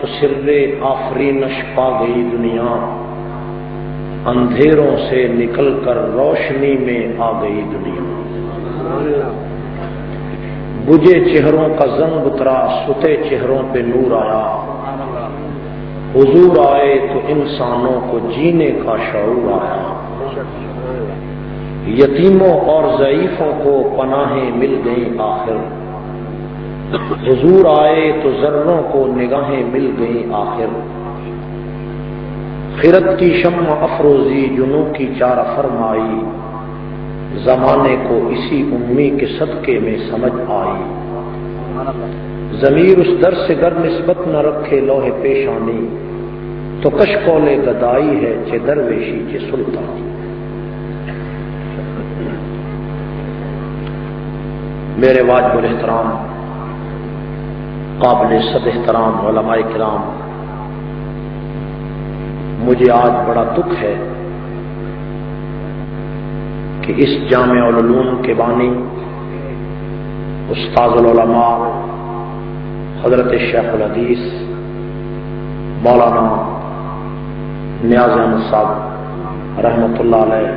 تو سر آفرینش پا گئی دنیا۔ اندھیروں سے نکل کر روشنی میں آ گئی دنیا۔ بجے چہروں کا زنگ اترا، ستے چہروں پہ نور آیا۔ حضور آئے تو انسانوں کو جینے کا شعور آیا۔ یتیموں اور ضعیفوں کو پناہیں مل گئیں آخر۔ حضور آئے تو ذروں کو نگاہیں مل گئیں آخر۔ خرت کی شم افروزی جنو کی چار فرمائی۔ زمانے کو اسی امی کے صدقے میں سمجھ آئی۔ ضمیر اس در سے گر نسبت نہ رکھے لوہے پیشانی۔ تو کش کولے گدائی ہے چے درویشی چے سلطان میرے واجب الاحترام قابل صد احترام علماء کرام، مجھے آج بڑا دکھ ہے کہ اس جامع العلوم کے بانی استاد العلماء حضرت شیخ الحدیث مولانا نیاز احمد صاحب رحمۃ اللہ علیہ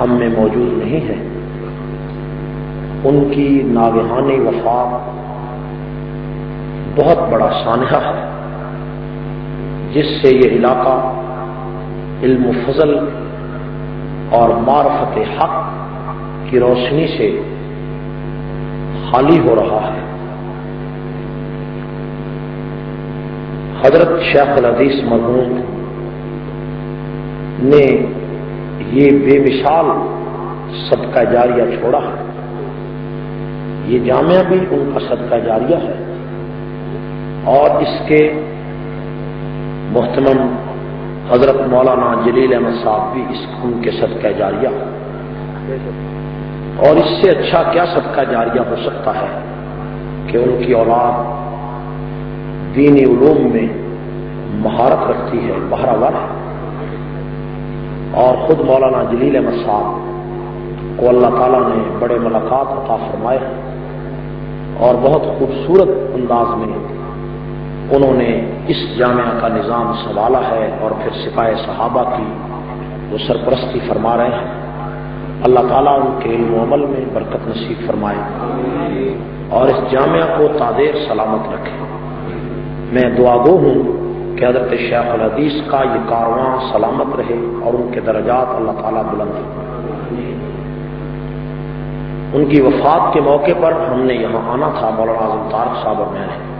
ہم میں موجود نہیں ہیں۔ ان کی ناگہانی وفات بہت بڑا سانحہ ہے، جس سے یہ علاقہ علم و فضل اور معرفت حق کی روشنی سے خالی ہو رہا ہے۔ حضرت شیخ الحدیث مرحوم نے یہ بے مثال صدقہ جاریہ چھوڑا ہے۔ یہ جامعہ بھی ان کا صدقہ جاریہ ہے۔ اور اس کے محتمم حضرت مولانا جلیل احمد صاحب بھی اس ان کے صدقہ جاریہ اور اس سے اچھا کیا صدقہ جاریہ ہو سکتا ہے کہ ان کی اولاد دینی علوم میں مہارت رکھتی ہے بہراور ہے۔ اور خود مولانا جلیل احمد صاحب کو اللہ تعالیٰ نے بڑے ملاقات عطا فرمائے اور بہت خوبصورت انداز میں انہوں نے اس جامعہ کا نظام سنبھالا ہے اور پھر سپاہ صحابہ کی وہ سرپرستی فرما رہے ہیں۔ اللہ تعالیٰ ان کے علم و عمل میں برکت نصیب فرمائے اور اس جامعہ کو تادیر سلامت رکھے۔ میں دعا گو ہوں کہ حضرت شیخ الحدیث کا یہ کارواں سلامت رہے اور ان کے درجات اللہ تعالیٰ بلند ان کی وفات کے موقع پر ہم نے یہاں آنا تھا، مولانا اعظم تارک صاحب اور میں نے۔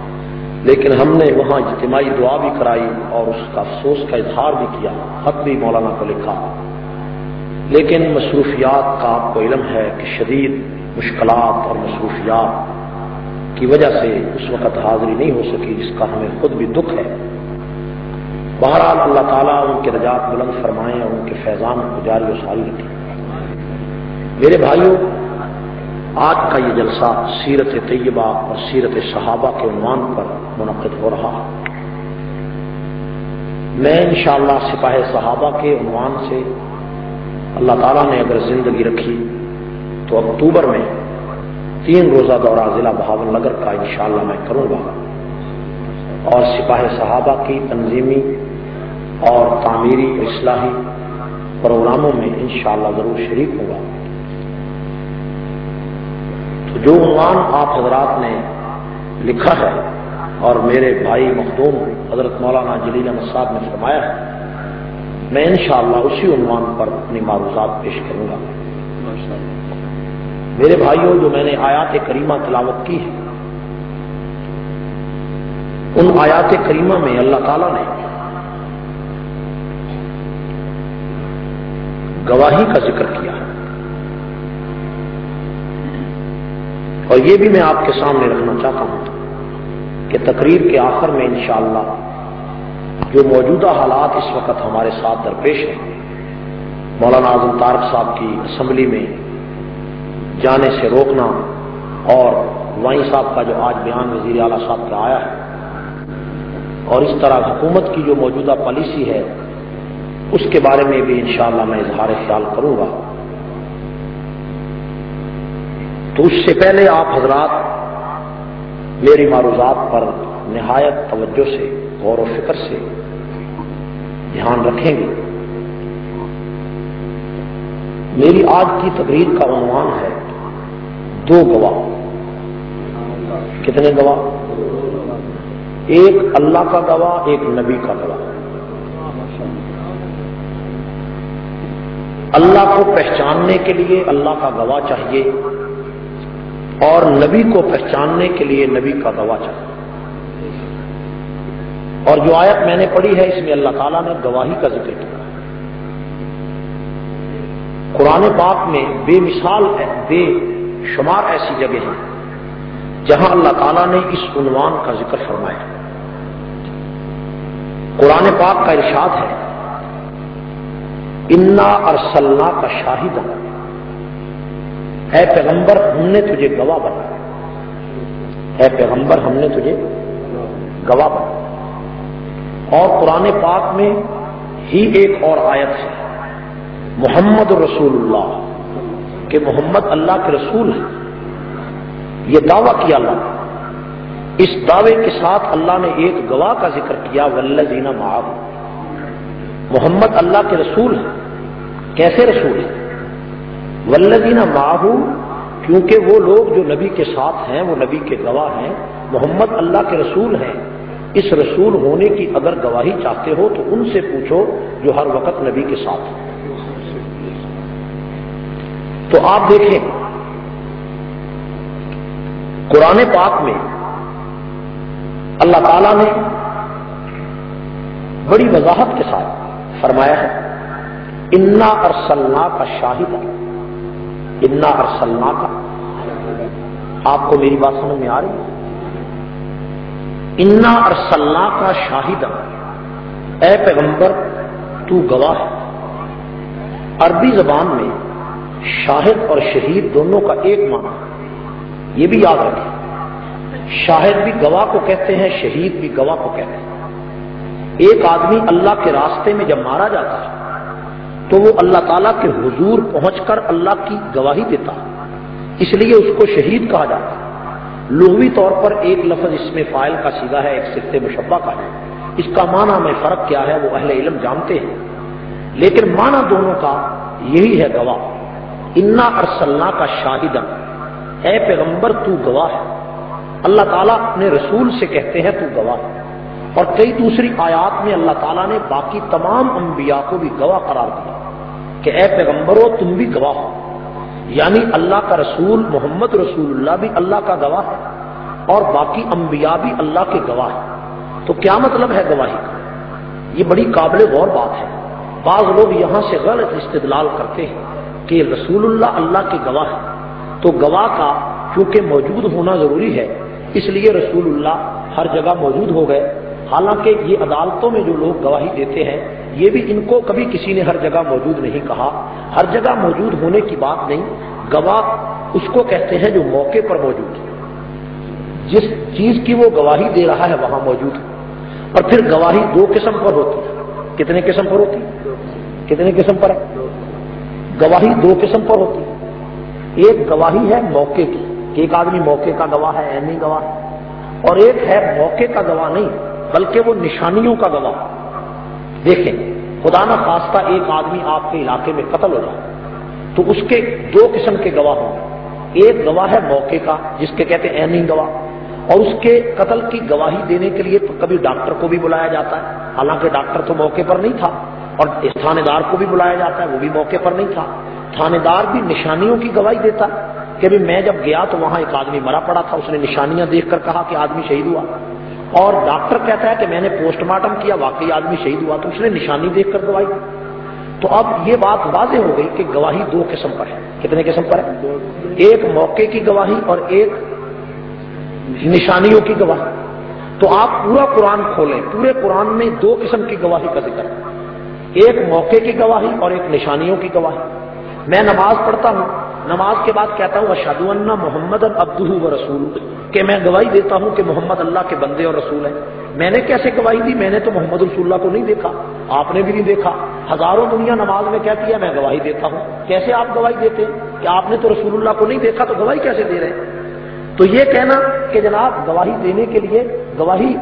لیکن ہم نے وہاں اجتماعی دعا بھی کرائی اور اس کا افسوس کا اظہار بھی کیا خط بھی مولانا کو لکھا۔ لیکن مصروفیات کا آپ کو علم ہے کہ شدید مشکلات اور مصروفیات کی وجہ سے اس وقت حاضری نہیں ہو سکی جس کا ہمیں خود بھی دکھ ہے۔ بہرحال اللہ تعالیٰ ان کے رجات بلند فرمائیں اور ان کے فیضان کو جاری و ساری رکھیں میرے بھائیوں آج کا یہ جلسہ سیرت طیبہ اور سیرت صحابہ کے عنوان پر منعقد ہو رہا میں انشاءاللہ سپاہ صحابہ کے عنوان سے اللہ تعالیٰ نے اگر زندگی رکھی تو اکتوبر میں تین روزہ دورہ ضلع بہاول نگر کا انشاءاللہ میں کروں گا۔ اور سپاہ صحابہ کی تنظیمی اور تعمیری اصلاحی پروگراموں میں انشاءاللہ ضرور شریک ہوں گا۔ جو عنوان آپ حضرات نے لکھا ہے اور میرے بھائی مخدوم حضرت مولانا جلیل احمد صاحب نے فرمایا ہے، میں انشاءاللہ اسی عنوان پر اپنی معروضات پیش کروں گا۔ میرے بھائیوں، جو میں نے آیات کریمہ تلاوت کی ہے ان آیات کریمہ میں اللہ تعالی نے گواہی کا ذکر کیا ہے اور یہ بھی میں آپ کے سامنے رکھنا چاہتا ہوں کہ تقریر کے آخر میں انشاءاللہ جو موجودہ حالات اس وقت ہمارے ساتھ درپیش ہیں، مولانا اعظم تارک صاحب کی اسمبلی میں جانے سے روکنا اور وائیں صاحب کا جو آج بیان وزیر اعلیٰ صاحب کا آیا ہے، اور اس طرح حکومت کی جو موجودہ پالیسی ہے، اس کے بارے میں بھی انشاءاللہ میں اظہار خیال کروں گا۔ تو اس سے پہلے آپ حضرات میری معروضات پر نہایت توجہ سے، غور و فکر سے دھیان رکھیں گے۔ میری آج کی تقریر کا عنوان ہے دو گواہ۔ کتنے گواہ؟ ایک اللہ کا گواہ، ایک نبی کا گواہ۔ اللہ کو پہچاننے کے لیے اللہ کا گواہ چاہیے۔ اور نبی کو پہچاننے کے لیے نبی کا گواہ اور جو آیت میں نے پڑھی ہے، اس میں اللہ تعالیٰ نے گواہی کا ذکر کیا۔ قرآن پاک میں بے مثال، بے شمار ایسی جگہ ہیں جہاں اللہ تعالیٰ نے اس عنوان کا ذکر فرمایا۔ قرآن پاک کا ارشاد ہے، انا ارسلنا کا شاہد اے پیغمبر، ہم نے تجھے گواہ بنایا اے پیغمبر، ہم نے تجھے گواہ بنایا اور قرآن پاک میں ہی ایک اور آیت ہے، محمد رسول اللہ، کہ محمد اللہ کے رسول ہے یہ دعویٰ کیا اللہ اس دعوے کے ساتھ اللہ نے ایک گواہ کا ذکر کیا ولزینہ معاو محمد اللہ کے رسول ہے کیسے رسول ہے ولدینہ ماہو کیونکہ وہ لوگ جو نبی کے ساتھ ہیں، وہ نبی کے گواہ ہیں، محمد اللہ کے رسول ہیں۔ اس رسول ہونے کی اگر گواہی چاہتے ہو تو ان سے پوچھو جو ہر وقت نبی کے ساتھ ہیں۔ تو آپ دیکھیں، قرآن پاک میں اللہ تعالی نے بڑی وضاحت کے ساتھ فرمایا ہے، انا ارسلنا کا شاہد انا ارسلنا کا آپ کو میری بات سمجھ میں آ رہی ہے؟ انا ارسلنا کا شاہد اے پیغمبر، تو گواہ ہے۔ عربی زبان میں شاہد اور شہید دونوں کا ایک معنی یہ بھی یاد رکھیں۔ شاہد بھی گواہ کو کہتے ہیں، شہید بھی گواہ کو کہتے ہیں۔ ایک آدمی اللہ کے راستے میں جب مارا جاتا ہے تو وہ اللہ تعالیٰ کے حضور پہنچ کر اللہ کی گواہی دیتا اس لیے اس کو شہید کہا جاتا لغوی طور پر ایک لفظ اس میں فائل کا سیدھا ہے، ایک صفت مشبہ کا ہے۔ اس کا معنی میں فرق کیا ہے، وہ اہل علم جانتے ہیں۔ لیکن معنی دونوں کا یہی ہے گواہ۔ انا ارسلنا کا شاہد اے پیغمبر، تو گواہ ہے۔ اللہ تعالیٰ اپنے رسول سے کہتے ہیں، تو گواہ ہے۔ اور کئی دوسری آیات میں اللہ تعالیٰ نے باقی تمام انبیاء کو بھی گواہ قرار دیا۔ کہ اے پیغمبرو، تم بھی گواہ ہو۔ یعنی اللہ کا رسول محمد رسول اللہ بھی اللہ کا گواہ ہے اور باقی انبیاء بھی اللہ کے گواہ ہیں۔ تو کیا مطلب ہے گواہی؟ کا یہ بڑی قابل غور بات ہے۔ بعض لوگ یہاں سے غلط استدلال کرتے ہیں کہ رسول اللہ اللہ کے گواہ ہے تو گواہ کا کیونکہ موجود ہونا ضروری ہے، اس لیے رسول اللہ ہر جگہ موجود ہو گئے۔ حالانکہ یہ عدالتوں میں جو لوگ گواہی دیتے ہیں یہ بھی ان کو کبھی کسی نے ہر جگہ موجود نہیں کہا۔ ہر جگہ موجود ہونے کی بات نہیں، گواہ اس کو کہتے ہیں جو موقع پر موجود ہے۔ جس چیز کی وہ گواہی دے رہا ہے وہاں موجود ہے۔ اور پھر گواہی دو قسم پر ہوتی ہے۔ کتنے قسم پر ہوتی؟ کتنے قسم پر؟ ہے گواہی دو قسم پر ہوتی۔ ہے ایک گواہی ہے موقع کی، کہ ایک آدمی موقع کا گواہ ہے اینی گواہ ہے۔ اور ایک ہے موقع کا گواہ نہیں، بلکہ وہ نشانیوں کا گواہ۔ دیکھیں خدا نہ خواستہ ایک آدمی آپ کے علاقے میں قتل ہو جائے، تو اس کے دو قسم کے گواہ ہوں۔ ایک گواہ ہے موقع کا، جس کے کہتے ہیں اینی گواہ، اور اس کے قتل کی گواہی دینے کے لیے کبھی ڈاکٹر کو بھی بلایا جاتا ہے۔ حالانکہ ڈاکٹر تو موقع پر نہیں تھا، اور تھانے دار کو بھی بلایا جاتا ہے، وہ بھی موقع پر نہیں تھا۔ تھانے دار بھی نشانیوں کی گواہی دیتا کہ بھی میں جب گیا تو وہاں ایک آدمی مرا پڑا تھا، اس نے نشانیاں دیکھ کر کہا کہ آدمی شہید ہوا۔ اور ڈاکٹر کہتا ہے کہ میں نے پوسٹ مارٹم کیا، واقعی آدمی شہید ہوا تو اس نے نشانی دیکھ کر گواہی تو اب یہ بات واضح ہو گئی کہ گواہی دو قسم پر ہے۔ کتنے قسم پر ہے؟ ایک موقع کی گواہی اور ایک نشانیوں کی گواہی۔ تو آپ پورا قرآن کھولیں۔ پورے قرآن میں دو قسم کی گواہی کا ذکر۔ ہے ایک موقع کی گواہی اور ایک نشانیوں کی گواہی۔ میں نماز پڑھتا ہوں۔ نماز کے بعد کہتا ہوں اشاد محمد ابدہ و رسول کہ میں گواہی دیتا ہوں کہ محمد اللہ کے بندے اور رسول ہیں۔ میں نے کیسے گواہی دی؟ میں نے تو محمد رسول اللہ کو نہیں دیکھا۔ آپ نے بھی نہیں دیکھا۔ ہزاروں دنیا نماز میں کہتی ہے، میں گواہی دیتا ہوں۔ کیسے آپ گواہی دیتے؟ کہ آپ نے تو رسول اللہ کو نہیں دیکھا، تو گواہی کیسے دے رہے ہیں؟ تو یہ کہنا کہ جناب، گواہی دینے کے لیے، گواہی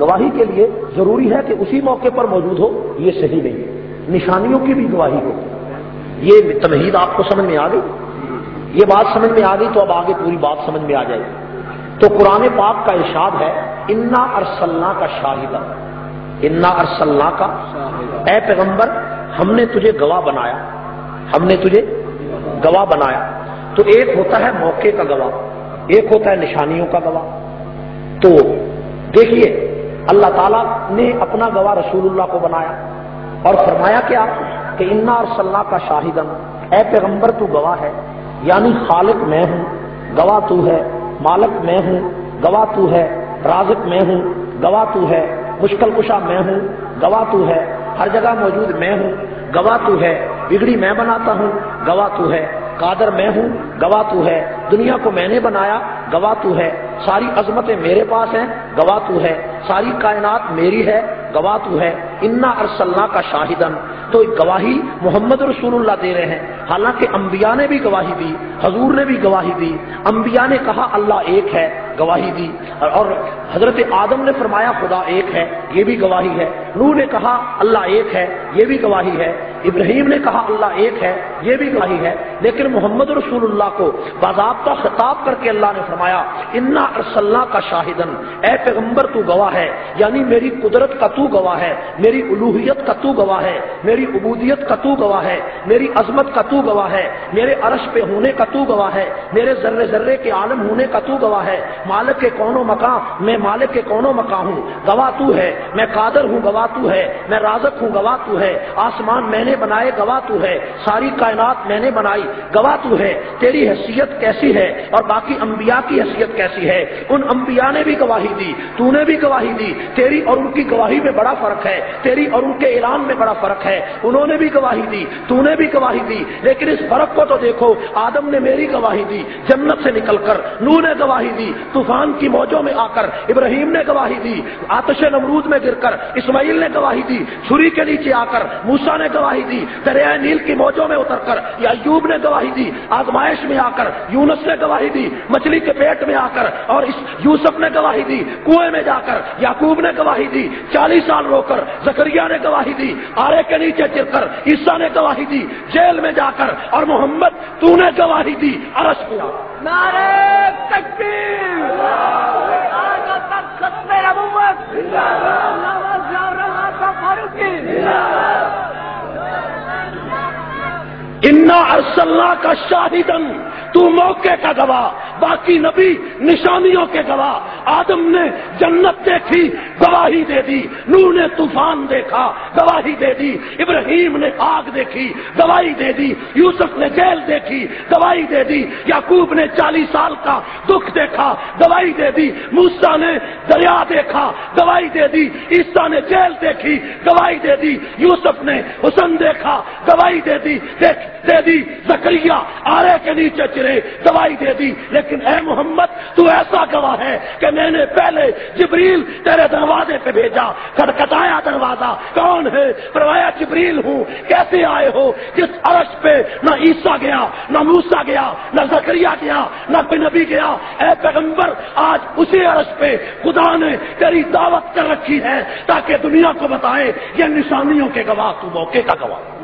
گواہی کے لیے ضروری ہے کہ اسی موقع پر موجود ہو، یہ صحیح نہیں ہے۔ نشانیوں کی بھی گواہی ہو۔ یہ تمہید آپ کو سمجھ میں آ گئی؟ یہ بات سمجھ میں آ گئی تو اب آگے پوری بات سمجھ میں آ جائے گی۔ تو قرآن پاک کا ارشاد ہے، انا ارسلنا کا شاہدہ انا ارسلنا کا اے پیغمبر، ہم نے تجھے گواہ بنایا۔ ہم نے تجھے گواہ بنایا۔ تو ایک ہوتا ہے موقع کا گواہ، ایک ہوتا ہے نشانیوں کا گواہ۔ تو دیکھیے، اللہ تعالیٰ نے اپنا گواہ رسول اللہ کو بنایا۔ اور فرمایا کیا؟ کہ انا اور صلاح کا شاہدن اے پیغمبر تو گواہ ہے یعنی خالق میں ہوں گواہ تو ہے مالک میں ہوں گواہ تو ہے رازق میں ہوں گواہ تو ہے مشکل کشا میں ہوں گواہ تو ہے ہر جگہ موجود میں ہوں گواہ تو ہے بگڑی میں بناتا ہوں گواہ تو ہے قادر میں ہوں گواہ تو ہے دنیا کو میں نے بنایا گواہ تو ہے ساری عظمتیں میرے پاس ہیں گواہ تو ہے ساری کائنات میری ہے گواہ تو ہے انا ارسلنا کا شاہدن تو گواہی محمد رسول اللہ دے رہے ہیں۔ حالانکہ انبیاء نے بھی گواہی دی، حضور نے بھی گواہی دی، انبیاء نے کہا اللہ ایک ہے، گواہی دی۔ اور حضرت آدم نے فرمایا خدا ایک ہے، یہ بھی گواہی ہے۔ نور نے کہا اللہ ایک ہے، یہ بھی گواہی ہے۔ ابراہیم نے کہا، اللہ ایک ہے، یہ بھی گواہی ہے، لیکن محمد رسول اللہ کو باضابطہ خطاب کر کے اللہ نے فرمایا، انا ارسلہ کا شاہدن اے پیغمبر، تو گواہ ہے یعنی میری قدرت کا تو گواہ ہے، میری الوحیت کا تو گواہ ہے، میری عبودیت کا تو گواہ ہے، میری عظمت کا تو گواہ ہے، میرے عرش پہ ہونے کا تو گواہ ہے، میرے ذرے ذرے کے عالم ہونے کا تو گواہ ہے، مالک کے کونوں مکان، میں مالک کے کونوں مکان ہوں، گواہ تو ہے، میں قادر ہوں، گواہ تو ہے، میں رازق ہوں، گواہ تو ہے، آسمان میں نے بنائے، گواہ تو ہے۔ ساری کائنات میں نے بنائی۔ گواہ تو ہے۔ تیری حیثیت کیسی ہے؟ اور باقی انبیاء کی حیثیت کیسی ہے؟ ان انبیاء نے بھی گواہی دی، تو نے بھی گواہی دی۔ تیری اور ان کی گواہی میں بڑا فرق ہے۔ تیری اور ان کے اعلان میں بڑا فرق ہے۔ انہوں نے بھی گواہی دی، تو نے بھی گواہی دی۔ لیکن اس فرق کو تو دیکھو، آدم نے میری گواہی دی، جنت سے نکل کر۔ نو نے گواہی دی، طوفان کی موجوں میں آ کر۔ ابراہیم نے گواہی دی، آتش نمرود میں گر کر۔ اسماعیل نے گواہی دی چھری کے نیچے آ کر۔ موسا نے گواہی دی، دریائے نیل کی موجوں میں اتر کر یا یوب نے گواہی دی، آزمائش میں آ کر، یونس نے گواہی دی، مچھلی کے پیٹ میں آ کر، اور اس یوسف نے گواہی دی، کنویں میں جا کر، یعقوب نے گواہی دی، چالیس سال رو کر، زکریا نے گواہی دی، آرے کے نیچے چر کر عیسا نے گواہی دی، جیل میں جا کر، اور محمد تو نے گواہی دی ارس پیا انا ارسلہ کا شاہدن تو موقع کا گواہ، باقی نبی نشانیوں کے گواہ۔ آدم نے جنت دیکھی، گواہی دے دی نو نے طوفان دیکھا، گواہی دے دی، ابراہیم نے آگ دیکھی، گواہی دے دی، یوسف نے جیل دیکھی، گواہی دے دی، یعقوب نے چالیس سال کا دکھ دیکھا، گواہی دے دی موسا نے دریا دیکھا، گواہی دے دی عیسا نے جیل دیکھی، گواہی دے دی، یوسف نے حسن دیکھا، گواہی دے دی، دیکھ دے دی، زکریہ آرے کے نیچے چرے گواہی دے دی۔ لیکن اے محمد، تو ایسا گواہ ہے کہ میں نے پہلے جبریل تیرے دروازے پہ بھیجا کٹکھٹایا دروازہ۔ کون ہے؟ پروایا جبریل ہوں۔ کیسے آئے ہو؟ جس عرش پہ؟ نہ عیسا گیا، نہ موسا گیا، نہ زکریہ گیا، نہ کوئی نبی گیا۔ اے پیغمبر، آج اسی عرش پہ خدا نے تیری دعوت کر رکھی ہے تاکہ دنیا کو بتائے یہ نشانیوں کے گواہ تو موقع کا گواہ۔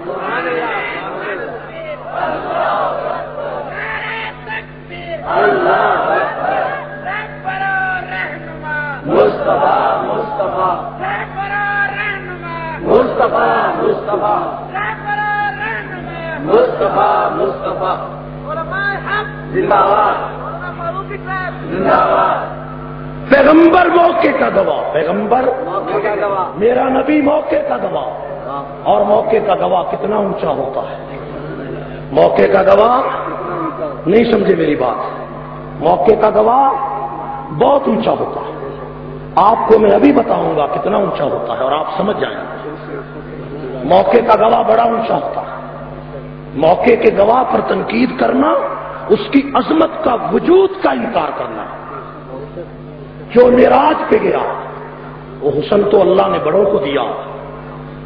پیغمبر موقع کا گواہ، پیغمبر موقع کا دوا میرا نبی موقع کا گواہ۔ اور موقع کا گواہ کتنا اونچا ہوتا ہے؟ موقع کا گواہ نہیں سمجھے میری بات۔ موقع کا گواہ بہت اونچا ہوتا ہے۔ آپ کو میں ابھی بتاؤں گا کتنا اونچا ہوتا ہے اور آپ سمجھ جائیں گے۔ موقع کا گواہ بڑا اونچا ہوتا ہے۔ موقع کے گواہ پر تنقید کرنا، اس کی عظمت کا وجود کا انکار کرنا۔ جو نراج پہ گیا، وہ حسن تو اللہ نے بڑوں کو دیا۔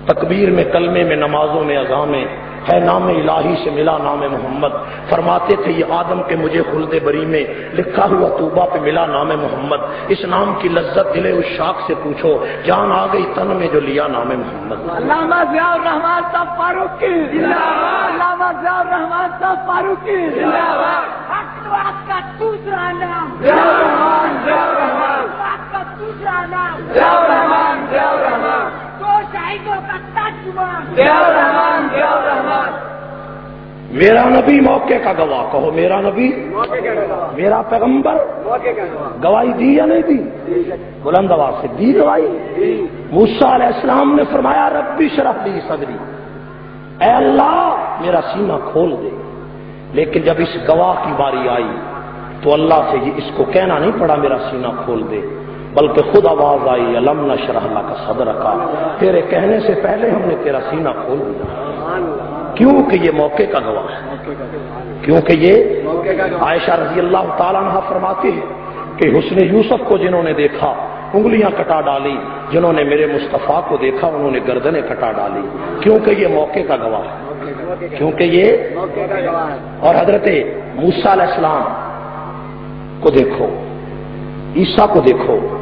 تکبیر میں، کلمے میں، نمازوں میں اذاں میں ہے نام الہی سے ملا نام محمد۔ فرماتے تھے یہ آدم کے مجھے خلد بری میں لکھا ہوا توبہ پہ ملا نام محمد۔ اس نام کی لذت دلے اس شاخ سے پوچھو جان آ گئی تن میں جو لیا نام محمد۔ علامہ ضیاء الرحمان صاحب فاروقی۔ علامہ ضیاء الرحمان صاحب فاروقی۔ حق کا دوسرا نام۔ ضیاء الرحمان ضیاء الرحمان حق کا دوسرا نام۔ ضیاء الرحمان ضیاء الرحمان کا میرا نبی موقع کا گواہ کہو میرا نبی میرا پیغمبر گواہی دی یا نہیں دی؟ بلند آواز سے دی گواہی۔ موسا علیہ السلام نے فرمایا ربی شرف دی صدری۔ اے اللہ میرا سینہ کھول دے۔ لیکن جب اس گواہ کی باری آئی تو اللہ سے یہ اس کو کہنا نہیں پڑا میرا سینہ کھول دے۔ بلکہ خود آواز آئی، علم نہ شرح اللہ کا صدر رکھا تیرے کہنے سے پہلے ہم نے تیرا سینہ کھول دیا۔ کیونکہ یہ موقع کا گواہ ہے۔ کیونکہ یہ عائشہ رضی اللہ تعالیٰ عنہ فرماتی ہے کہ حسن یوسف کو جنہوں نے دیکھا، انگلیاں کٹا ڈالی۔ جنہوں نے میرے مصطفیٰ کو دیکھا، انہوں نے گردنیں کٹا ڈالی۔ کیونکہ یہ موقع کا گواہ ہے۔ کیونکہ یہ اور حضرت موسا علیہ السلام کو دیکھو، عیسیٰ کو دیکھو۔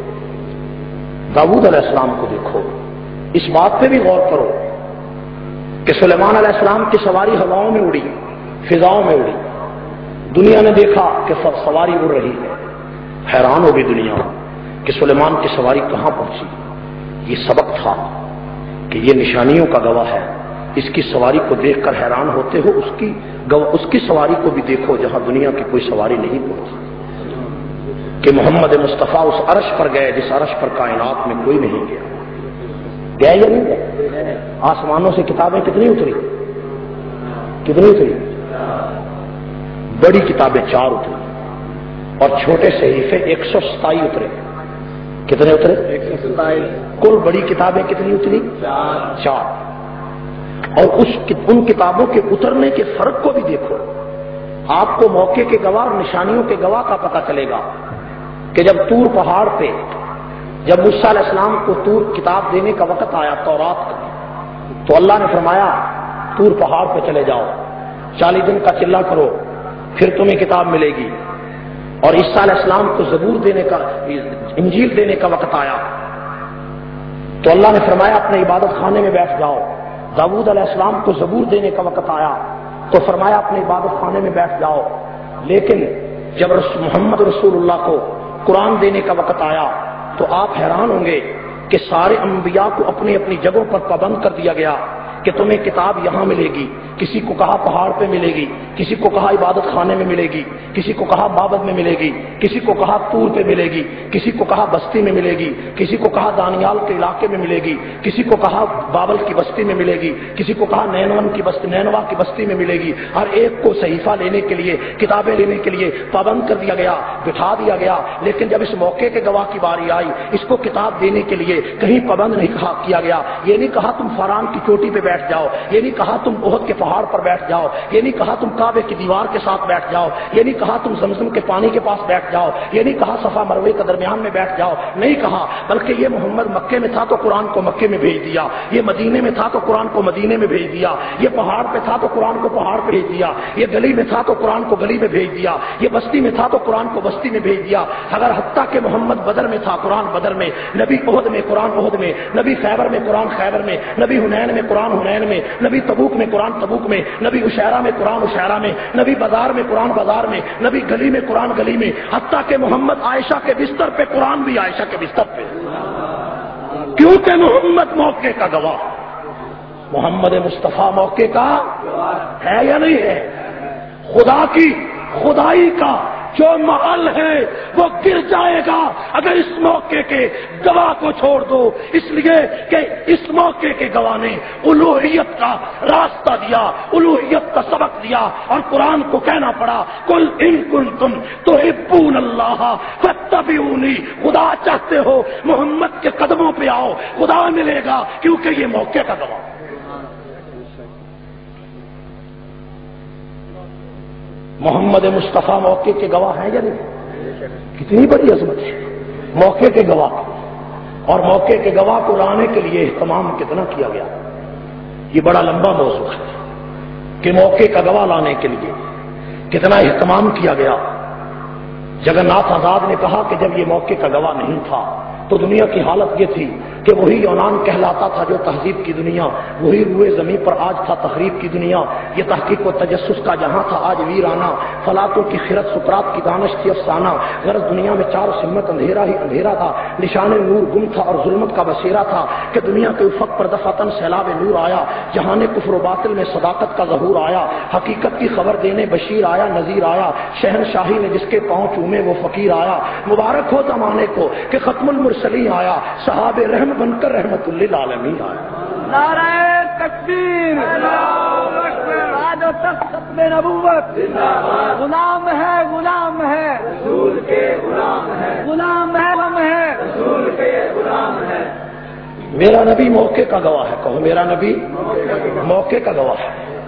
داود علیہ السلام کو دیکھو۔ اس بات پہ بھی غور کرو کہ سلیمان علیہ السلام کی سواری ہواؤں میں اڑی، فضاؤں میں اڑی۔ دنیا نے دیکھا کہ سواری اڑ رہی ہے۔ حیران ہوگی دنیا کہ سلیمان کی سواری کہاں پہنچی؟ یہ سبق تھا کہ یہ نشانیوں کا گواہ ہے۔ اس کی سواری کو دیکھ کر حیران ہوتے ہو، اس کی اس کی سواری کو بھی دیکھو جہاں دنیا کی کوئی سواری نہیں پہنچی۔ کہ محمد مصطفیٰ اس عرش پر گئے جس عرش پر کائنات میں کوئی نہیں گیا۔ گئے یا نہیں گئے آسمانوں سے کتابیں کتنی اتری؟ کتنی اتری؟ بڑی کتابیں چار اتری۔ اور چھوٹے صحیفے ایک سو ستائی اترے۔ کتنے اترے؟ کل بڑی کتابیں کتنی اتری؟ چار۔ اور اس ان کتابوں کے اترنے کے فرق کو بھی دیکھو۔ آپ کو موقع کے گواہ نشانیوں کے گواہ کا پتہ چلے گا۔ کہ جب تور پہاڑ پہ جب علیہ السلام کو تور کتاب دینے کا وقت آیا تو رات کا، تو اللہ نے فرمایا، تور پہاڑ پہ چلے جاؤ، چالیس دن کا چلا کرو، پھر تمہیں کتاب ملے گی۔ اور عیسیٰ علیہ السلام کو زبور دینے کا، انجیل دینے کا وقت آیا۔ تو اللہ نے فرمایا، اپنے عبادت خانے میں بیٹھ جاؤ۔ داود علیہ السلام کو زبور دینے کا وقت آیا۔ تو فرمایا، اپنے عبادت خانے میں بیٹھ جاؤ۔ لیکن جب محمد رسول اللہ کو قرآن دینے کا وقت آیا تو آپ حیران ہوں گے کہ سارے انبیاء کو اپنی اپنی جگہوں پر پابند کر دیا گیا۔ کہ تمہیں کتاب یہاں ملے گی، کسی کو کہا پہاڑ پہ ملے گی، کسی کو کہا عبادت خانے میں ملے گی، کسی کو کہا بابد میں ملے گی، کسی کو کہا تور پہ ملے گی، کسی کو کہا بستی میں ملے گی، کسی کو کہا دانیال کے علاقے میں ملے گی، کسی کو کہا بابل کی بستی میں ملے گی، کسی کو کہا نینون کی بستی نینوا کی بستی میں ملے گی۔ ہر ایک کو صحیفہ لینے کے لیے، کتابیں لینے کے لیے پابند کر دیا گیا، بٹھا دیا گیا۔ لیکن جب اس موقع کے گواہ کی باری آئی، اس کو کتاب دینے کے لیے کہیں پابند نہیں کیا گیا۔ یہ نہیں کہا تم فاران کی چوٹی پہ بیٹھ بیٹھ جاؤ۔ یہ نہیں کہا تم بہت کے پہاڑ پر بیٹھ جاؤ۔ یہ نہیں کہا تم کعبے کی دیوار کے ساتھ بیٹھ جاؤ۔ یہ نہیں کہا تم زمزم کے پانی کے پاس بیٹھ جاؤ۔ یہ نہیں کہا صفا مروے کے درمیان میں بیٹھ جاؤ۔ نہیں کہا، بلکہ یہ محمد مکے میں تھا تو قرآن کو مکے میں بھیج دیا۔ یہ مدینے میں تھا تو قرآن کو مدینے میں بھیج دیا۔ یہ پہاڑ پہ تھا تو قرآن کو پہاڑ پہ بھیج دیا۔ یہ گلی میں تھا تو قرآن کو گلی میں بھیج دیا۔ یہ بستی میں تھا تو قرآن کو بستی میں بھیج دیا۔ اگر حتیٰ کہ محمد بدر میں تھا، قرآن بدر میں، نبی عہد میں، قرآن عہد میں، نبی خیبر میں، قرآن خیبر میں، نبی حنین میں، قرآن حنین میں، نبی تبوک میں قرآن تبوک میں، نبی اشعرا میں قرآن اشعرا میں، نبی بازار میں قرآن بازار میں، نبی گلی میں قرآن گلی میں، حتیٰ کہ محمد عائشہ کے بستر پہ قرآن بھی عائشہ کے بستر پہ۔ کیونکہ محمد موقع کا گواہ؟ محمد مصطفیٰ موقع کا ہے یا نہیں ہے؟ خدا کی، خدائی کا جو محل ہے وہ گر جائے گا۔ اگر اس موقع کے گواہ کو چھوڑ دو، اس لیے کہ اس موقع کے گواہ نے الوحیت کا راستہ دیا الوحیت کا سبق دیا اور قرآن کو کہنا پڑا کل ان کل تم تو ہبون اللہ خدا چاہتے ہو، محمد کے قدموں پہ آؤ، خدا ملے گا، کیونکہ یہ موقع کا گواہ۔ محمد مصطفیٰ موقع کے گواہ ہیں یا نہیں؟ کتنی بڑی عظمت ہے۔ موقع کے گواہ۔ اور موقع کے گواہ کو لانے کے لیے اہتمام کتنا کیا گیا؟ یہ بڑا لمبا موضوع ہے کہ موقع کا گواہ لانے کے لیے کتنا اہتمام کیا گیا۔ جگن ناتھ آزاد نے کہا کہ جب یہ موقع کا گواہ نہیں تھا تو دنیا کی حالت یہ تھی کہ وہی یونان کہلاتا تھا جو تہذیب کی دنیا، وہی روئے زمین پر آج تھا تقریب کی دنیا۔ یہ تحقیق و تجسس کا جہاں تھا، آج ویرانہ فلاطوں کی خرت سپرات کی دانش تھی افسانہ۔ غرض دنیا میں چار سمت، اندھیرا ہی اندھیرا تھا۔ نشان نور گم تھا اور ظلمت کا بسیرا تھا کہ دنیا کے افق پر دفاتن سیلاب نور آیا۔ جہاں کفر و باطل میں صداقت کا ظہور آیا۔ حقیقت کی خبر دینے بشیر آیا، نذیر آیا۔ شہن شاہی نے جس کے پاؤں چومے وہ فقیر آیا۔ مبارک ہو زمانے کو کہ ختم المرسلین آیا۔ صحاب رحم بن کر رحمت اللہ عالمین آیا نعرہ تکبیر۔ آج و تک ختم نبوت۔ غلام ہے غلام ہے۔ رسول کے غلام ہے۔ غلام ہے غم ہے۔ رسول کے غلام ہے۔ میرا نبی موقع کا گواہ ہے کہو میرا نبی موقع کا گواہ ہے۔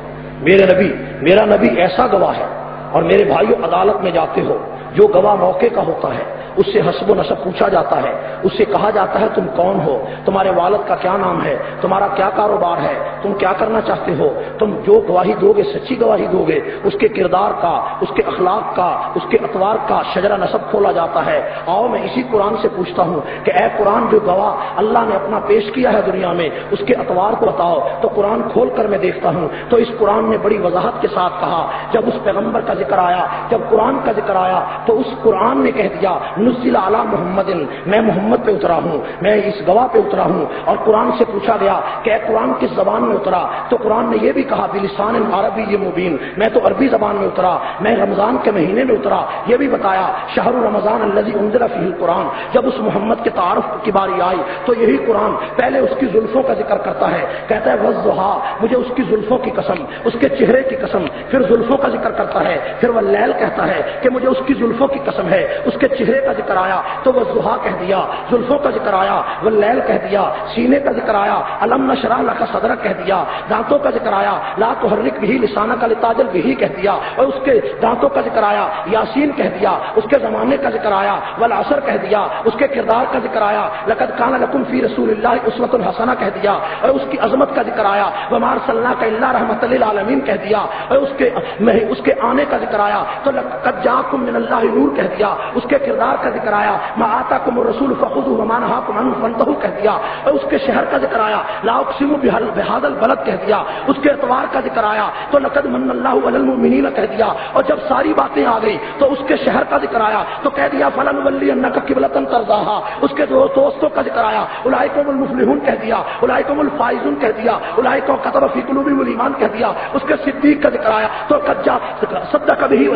میرے نبی میرا نبی ایسا گواہ ہے اور میرے بھائیوں عدالت میں جاتے ہو جو گواہ موقع کا ہوتا ہے۔ اس سے حسب و نصب پوچھا جاتا ہے۔ اس سے کہا جاتا ہے، تم کون ہو؟ تمہارے والد کا کیا نام ہے؟ تمہارا کیا کاروبار ہے؟ تم کیا کرنا چاہتے ہو؟ تم جو گواہی دو گے، سچی گواہی دو گے، اس کے کردار کا، اس کے اخلاق کا، اس کے اتوار کا شجرا نصب کھولا جاتا ہے۔ آؤ، میں اسی قرآن سے پوچھتا ہوں کہ اے قرآن، جو گواہ اللہ نے اپنا پیش کیا ہے دنیا میں، اس کے اتوار کو بتاؤ۔ تو قرآن کھول کر میں دیکھتا ہوں۔ تو اس قرآن نے بڑی وضاحت کے ساتھ کہا۔ جب اس پیغمبر کا ذکر آیا، جب قرآن کا ذکر آیا، تو اس قرآن نے کہہ دیا نزل اعلیٰ محمد۔ میں محمد پہ اترا ہوں، میں اس گواہ پہ اترا ہوں۔ اور قرآن سے پوچھا گیا کہ اے قرآن کس زبان میں اترا؟ تو قرآن نے یہ بھی کہا، بلسان عربی یہ مبین۔ میں تو عربی زبان میں اترا، میں رمضان کے مہینے میں اترا۔ یہ بھی بتایا، شہر رمضان الزی عمدہ فی القرآن۔ جب اس محمد کے تعارف کی باری آئی، تو یہی قرآن پہلے اس کی زلفوں کا ذکر کرتا ہے۔ کہتا ہے وضحا مجھے اس کی زلفوں کی قسم، اس کے چہرے کی قسم۔ پھر زلفوں کا ذکر کرتا ہے، پھر وہ لیل کہتا ہے کہ مجھے اس کی زلفوں کی قسم ہے، اس کے چہرے کا ذکر آیا، تو وہ زحا کہہ دیا، زلفوں کا ذکر آیا، وہ لیل کہہ دیا، سینے کا ذکر آیا، علم نشرا کا صدر کہہ دیا، دانتوں کا ذکر آیا، لا تو حرک بھی لسانہ کا لتاجل بھی کہہ دیا، اور اس کے دانتوں کا ذکر آیا، یاسین کہہ دیا، اس کے زمانے کا ذکر آیا ولاسر کہہ دیا، اس کے کردار کا ذکر آیا، لقد کان لکم فی رسول اللہ عصمت الحسنہ کہہ دیا، اور اس کی عظمت کا ذکر آیا ومار صلی اللہ کا اللہ رحمت للعالمین کہہ دیا، اور اس کے اس کے آنے کا ذکر آیا، تو لقد جاکم من اللہ نور کہہ دیا، اس کے کردار کا کا ذکر آیا، ما آتا کم رسول فخود رمان فنتہ کہہ دیا۔ اور اس کے شہر کا ذکر آیا لاؤقسم بحاد البلد کہہ دیا۔ اس کے اعتبار کا ذکر آیا، تو لقد من اللہ المؤمنین کہہ دیا۔ اور جب ساری باتیں آ گئی تو اس کے شہر کا ذکر آیا، تو کہہ دیا فلن ولی کا قبلتن ترزاہا اس کے دو دوستوں کا ذکر آیا الائکم المفلحون کہہ دیا الائکم الفائزون کہہ دیا الائکم قطب فی قلوب الایمان کہہ دیا۔ اس کے صدیق کا ذکر آیا، تو قد جا صدق بھی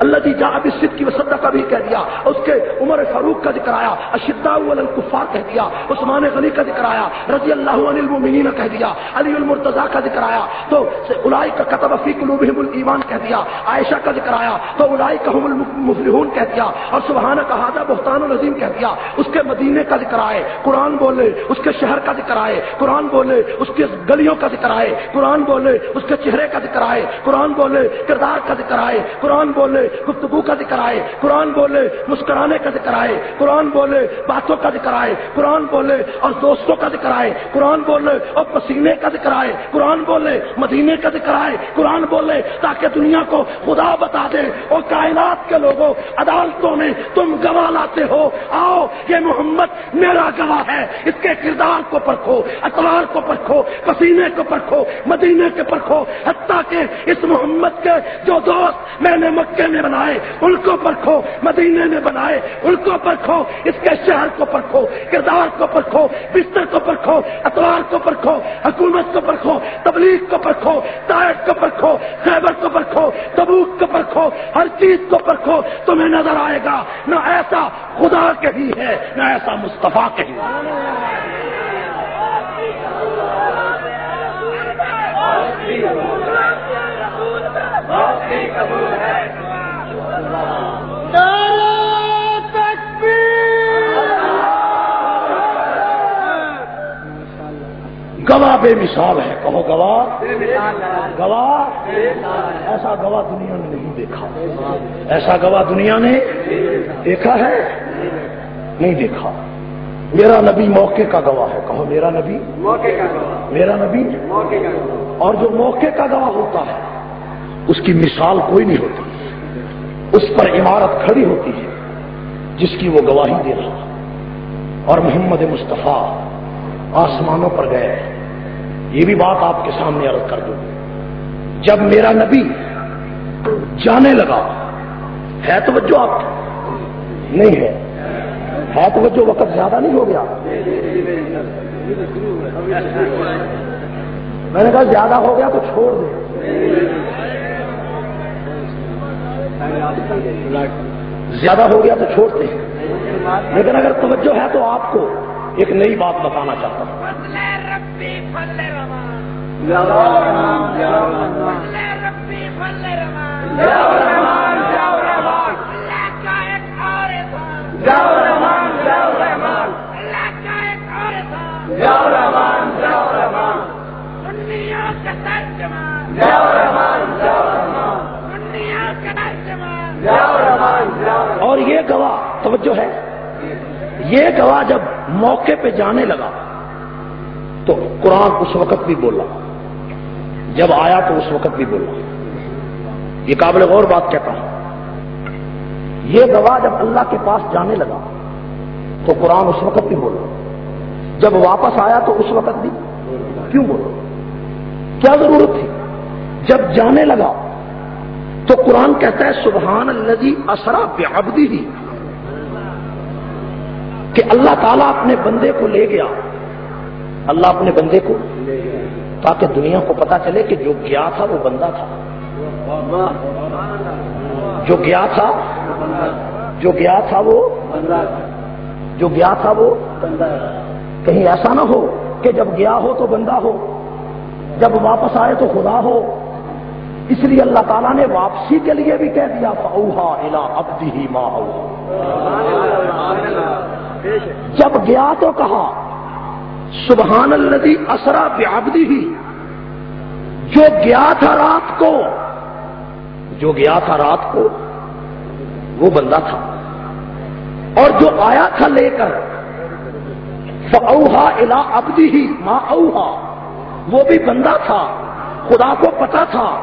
اللہ جی جا ابھی صدق کی صدق بھی کہہ دیا۔ اس کے عمر فاروق کا ذکر آیا اشدا الکفار کہہ دیا عثمان غنی کا ذکر آیا رضی اللہ عنہ المؤمنین کہہ دیا علی المرتضی کا ذکر آیا تو اولئک کا کتب فی قلوبہم الایمان کہہ دیا عائشہ کا ذکر آیا تو اولئک هم المفلحون کہہ دیا اور سبحان کا ھذا بہتان العظیم کہہ دیا اس کے مدینے کا ذکر آئے قرآن بولے اس کے شہر کا ذکر آئے قرآن بولے اس کے گلیوں کا ذکر آئے قرآن بولے اس کے چہرے کا ذکر آئے قرآن بولے کردار کا ذکر آئے قرآن بولے گفتگو کا ذکر آئے قرآن بولے مسکران مسکرانے کا ذکر آئے، قرآن بولے، باتوں کا ذکر آئے، قرآن بولے اور دوستوں کا ذکر آئے، قرآن بولے اور پسینے کا ذکر آئے، قرآن بولے، مدینے کا ذکر آئے، قرآن بولے تاکہ دنیا کو خدا بتا دے اور کائنات کے لوگوں، عدالتوں میں تم گواہ لاتے ہو۔ آؤ، یہ محمد میرا گواہ ہے۔ اس کے کردار کو پرکھو اتوار کو پرکھو، پسینے کو پرکھو، مدینے کے پرکھو۔ حتیٰ کہ اس محمد کے جو دوست میں نے مکے میں بنائے، ان کو پرکھو، مدینے میں بنائے۔ ان کو پرکھو اس کے شہر کو پرکھو کردار کو پرکھو بستر کو پرکھو اتوار کو پرکھو حکومت کو پرکھو تبلیغ کو پرکھو تائٹ کو پرکھو خیبر کو پرکھو تبوک کو پرکھو ہر چیز کو پرکھو تمہیں نظر آئے گا نہ ایسا خدا کہیں ہے نہ ایسا مصطفیٰ کہیں ہے بے مثال ہے۔ کہو گواہ گواہ ایسا گواہ دنیا نے نہیں دیکھا۔ ایسا گواہ دنیا نے دیکھا ہے؟ نہیں دیکھا۔ میرا نبی موقع کا گواہ ہے۔ کہو میرا نبی۔ موقع کا گواہ۔ میرا نبی۔ موقع کا گواہ۔ اور جو موقع کا گواہ ہوتا ہے اس کی مثال کوئی نہیں ہوتی۔ اس پر عمارت کھڑی ہوتی ہے جس کی وہ گواہی دے رہا۔ اور محمد مصطفیٰ آسمانوں پر گئے۔ یہ بھی بات آپ کے سامنے عرض کر دوں۔ جب میرا نبی جانے لگا، ہے توجہ آپ کی؟ نہیں ہے۔ ہے توجہ، وقت زیادہ نہیں ہو گیا۔ میں نے کہا زیادہ ہو گیا تو چھوڑ دے زیادہ ہو گیا تو چھوڑ دے لیکن اگر توجہ ہے تو آپ کو ایک نئی بات بتانا چاہتا ہوں۔ فل رمان ربی فل رمان جاؤ رحمان جاؤ رحمان اللہ کا ایک اور جاؤ جاؤ اللہ کا ایک اور جاؤ جاؤ کا ترجمہ جاؤ جاؤ کا ترجمہ جاؤ اور یہ گواہ، توجہ ہے، یہ گواہ جب موقع پہ جانے لگا تو قرآن اس وقت بھی بولا۔ جب آیا تو اس وقت بھی بولا۔ یہ قابل غور بات کہتا ہوں۔ یہ گواہ جب اللہ کے پاس جانے لگا تو قرآن اس وقت بھی بولا۔ جب واپس آیا تو اس وقت بھی کیوں بولا؟ کیا ضرورت تھی؟ جب جانے لگا تو قرآن کہتا ہے سبحان الذی اسرا بعبدی ہی کہ اللہ تعالیٰ اپنے بندے کو لے گیا۔ اللہ اپنے بندے کو تاکہ دنیا کو پتا چلے کہ جو گیا تھا وہ بندہ تھا۔ جو گیا تھا، جو گیا تھا وہ جو گیا تھا وہ کہیں ایسا نہ ہو کہ جب گیا ہو تو بندہ ہو، جب واپس آئے تو خدا ہو۔ اس لیے اللہ تعالیٰ نے واپسی کے لیے بھی کہہ دیا فاوہا الا عبدی ہی ما جب گیا تو کہا سبحان الذی اسرا بعبدی ہی جو گیا تھا رات کو، جو گیا تھا رات کو، وہ بندہ تھا۔ اور جو آیا تھا لے کر فاوہا الا عبدی ہی ما اوہا وہ بھی بندہ تھا۔ خدا کو پتا تھا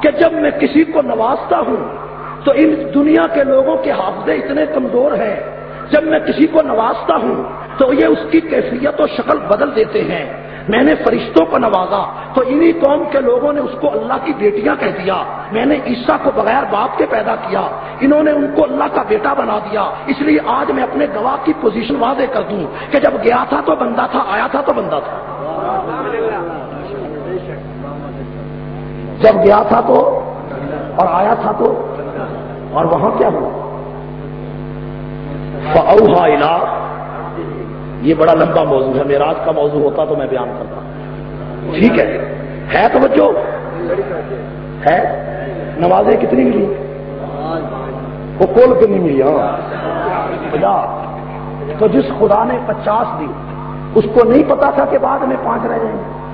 کہ جب میں کسی کو نوازتا ہوں، تو ان دنیا کے لوگوں کے حافظے اتنے کمزور ہیں۔ جب میں کسی کو نوازتا ہوں تو یہ اس کی کیفیت و شکل بدل دیتے ہیں۔ میں نے فرشتوں کو نوازا تو انہی قوم کے لوگوں نے اس کو اللہ کی بیٹیاں کہہ دیا۔ میں نے عیسیٰ کو بغیر باپ کے پیدا کیا۔ انہوں نے ان کو اللہ کا بیٹا بنا دیا۔ اس لیے آج میں اپنے گواہ کی پوزیشن واضح کر دوں کہ جب گیا تھا تو بندہ تھا، آیا تھا تو بندہ تھا۔ جب گیا تھا تو اور آیا تھا تو اور وہاں کیا ہوا؟ فاوہا الا یہ بڑا لمبا موضوع ہے۔ میراج کا موضوع ہوتا تو میں بیان کرتا۔ ٹھیک ہے؟ ہے تو بچوں ہے؟ نمازیں کتنی ملی؟ وہ کول کے نہیں ملی ہاں۔ پچاس تو جس خدا نے پچاس دی، اس کو نہیں پتا تھا کہ بعد میں پانچ رہ جائیں گے۔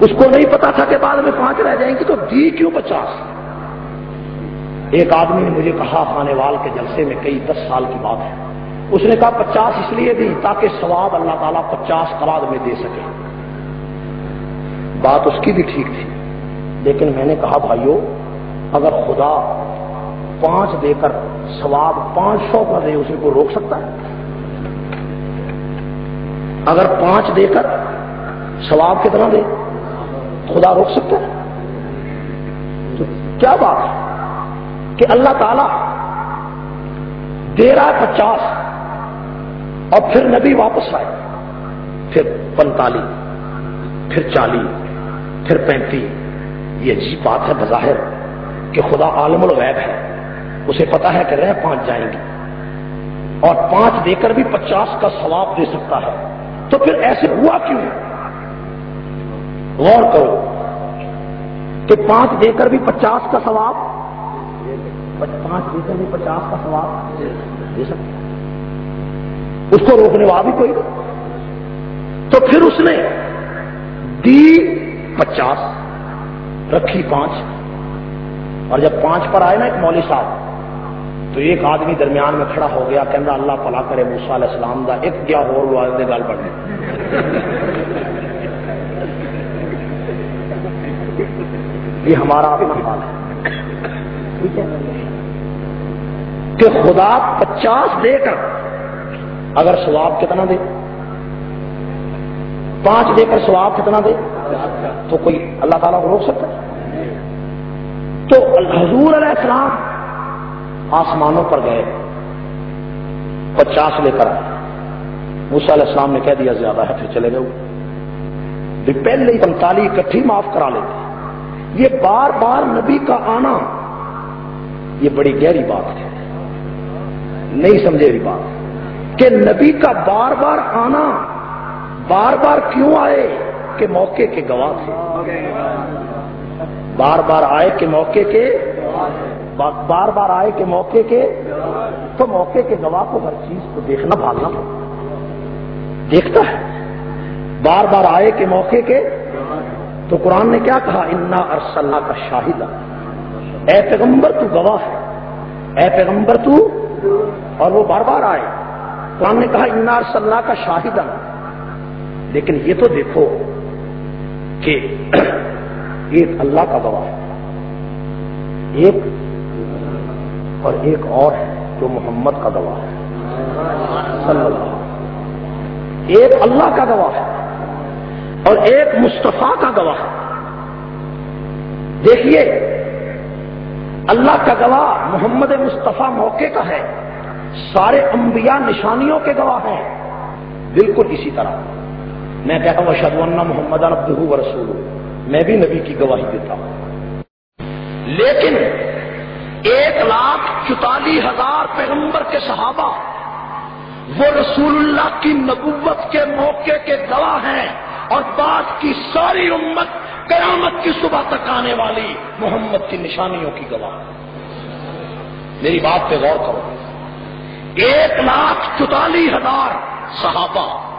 اس کو نہیں پتا تھا کہ بعد میں پانچ رہ جائیں گی تو دی کیوں پچاس؟ ایک آدمی نے مجھے کہا خانے وال کے جلسے میں کئی دس سال کی بات ہے۔ اس نے کہا، پچاس اس لیے دی تاکہ ثواب اللہ تعالیٰ پچاس قراد میں دے سکے۔ بات اس کی بھی ٹھیک تھی، لیکن میں نے کہا، بھائیو، اگر خدا پانچ دے کر ثواب پانچ سو کا دے، اسے کو روک سکتا ہے؟ اگر پانچ دے کر ثواب کتنا دے؟ خدا روک سکتا ہے؟ تو کیا بات ہے؟ کہ اللہ تعالی دے رہا ہے پچاس اور پھر نبی واپس آئے۔ پھر پینتالیس پھر چالیس، پھر پینتیس۔ یہ عجیب بات ہے، بظاہر کہ خدا عالم الغیب ہے۔ اسے پتا ہے کہ رہ پانچ جائیں گے اور پانچ دے کر بھی پچاس کا ثواب دے سکتا ہے۔ تو پھر ایسے ہوا کیوں؟ غور کرو۔ کہ پانچ دے کر بھی پچاس کا ثواب پانچ کر بھی پچاس کا ثواب دے سکتا اس کو روکنے والا بھی کوئی نہیں۔ تو پھر اس نے دی پچاس رکھی پانچ۔ اور جب پانچ پر آئے نا ایک مولوی صاحب تو ایک آدمی درمیان میں کھڑا ہو گیا کہ اللہ پلا کرے موسا علیہ السلام دا ایک کیا ہو گل بڑھنے۔ یہ ہمارا اپنا حال ہے۔ ٹھیک ہے۔ کہ خدا پچاس دے کر اگر سواب کتنا دے؟ پانچ دے کر سواب کتنا دے؟ تو کوئی اللہ تعالیٰ کو روک سکتا ہے؟ تو حضور علیہ السلام آسمانوں پر گئے، پچاس لے کر موسا علیہ السلام نے کہہ دیا، زیادہ ہے پھر چلے گئے پہلے ہی پنتالی اکٹھی معاف کرا لیتے یہ بار بار نبی کا آنا، یہ بڑی گہری بات ہے۔ نہیں سمجھے گی بات۔ کہ نبی کا بار بار آنا، بار بار کیوں آئے؟ کہ موقع کے گواہ تھے۔ بار بار آئے کہ موقع کے بار بار آئے کہ موقع کے تو موقع کے گواہ کو ہر چیز کو دیکھنا بھالنا دیکھتا ہے۔ بار بار آئے کہ موقع کے تو قرآن نے کیا کہا؟ انا ارسلہ کا شاہدہ اے پیغمبر، تو گواہ ہے۔ اے پیغمبر، تو اور وہ بار بار آئے۔ قرآن نے کہا، انا ارسلہ کا شاہدہ لیکن یہ تو دیکھو کہ ایک اللہ کا گواہ ہے۔ ایک اور ایک اور ہے جو محمد کا گواہ ہے۔ صلی اللہ ایک اللہ کا گواہ ہے اور ایک مصطفیٰ کا گواہ دیکھیے اللہ کا گواہ محمد مصطفیٰ موقع کا ہے۔ سارے انبیاء نشانیوں کے گواہ ہیں۔ بالکل اسی طرح۔ میں کہتا ہوں اشد اللہ محمد و رسول میں بھی نبی کی گواہی دیتا ہوں۔ لیکن ایک لاکھ چوتالیس ہزار پیغمبر کے صحابہ وہ رسول اللہ کی نبوت کے موقع کے گواہ ہیں اور بات کی ساری امت قیامت کی صبح تک آنے والی محمد کی نشانیوں کی گواہ۔ میری بات پہ غور کرو۔ ایک لاکھ چوتالیس ہزار صحابہ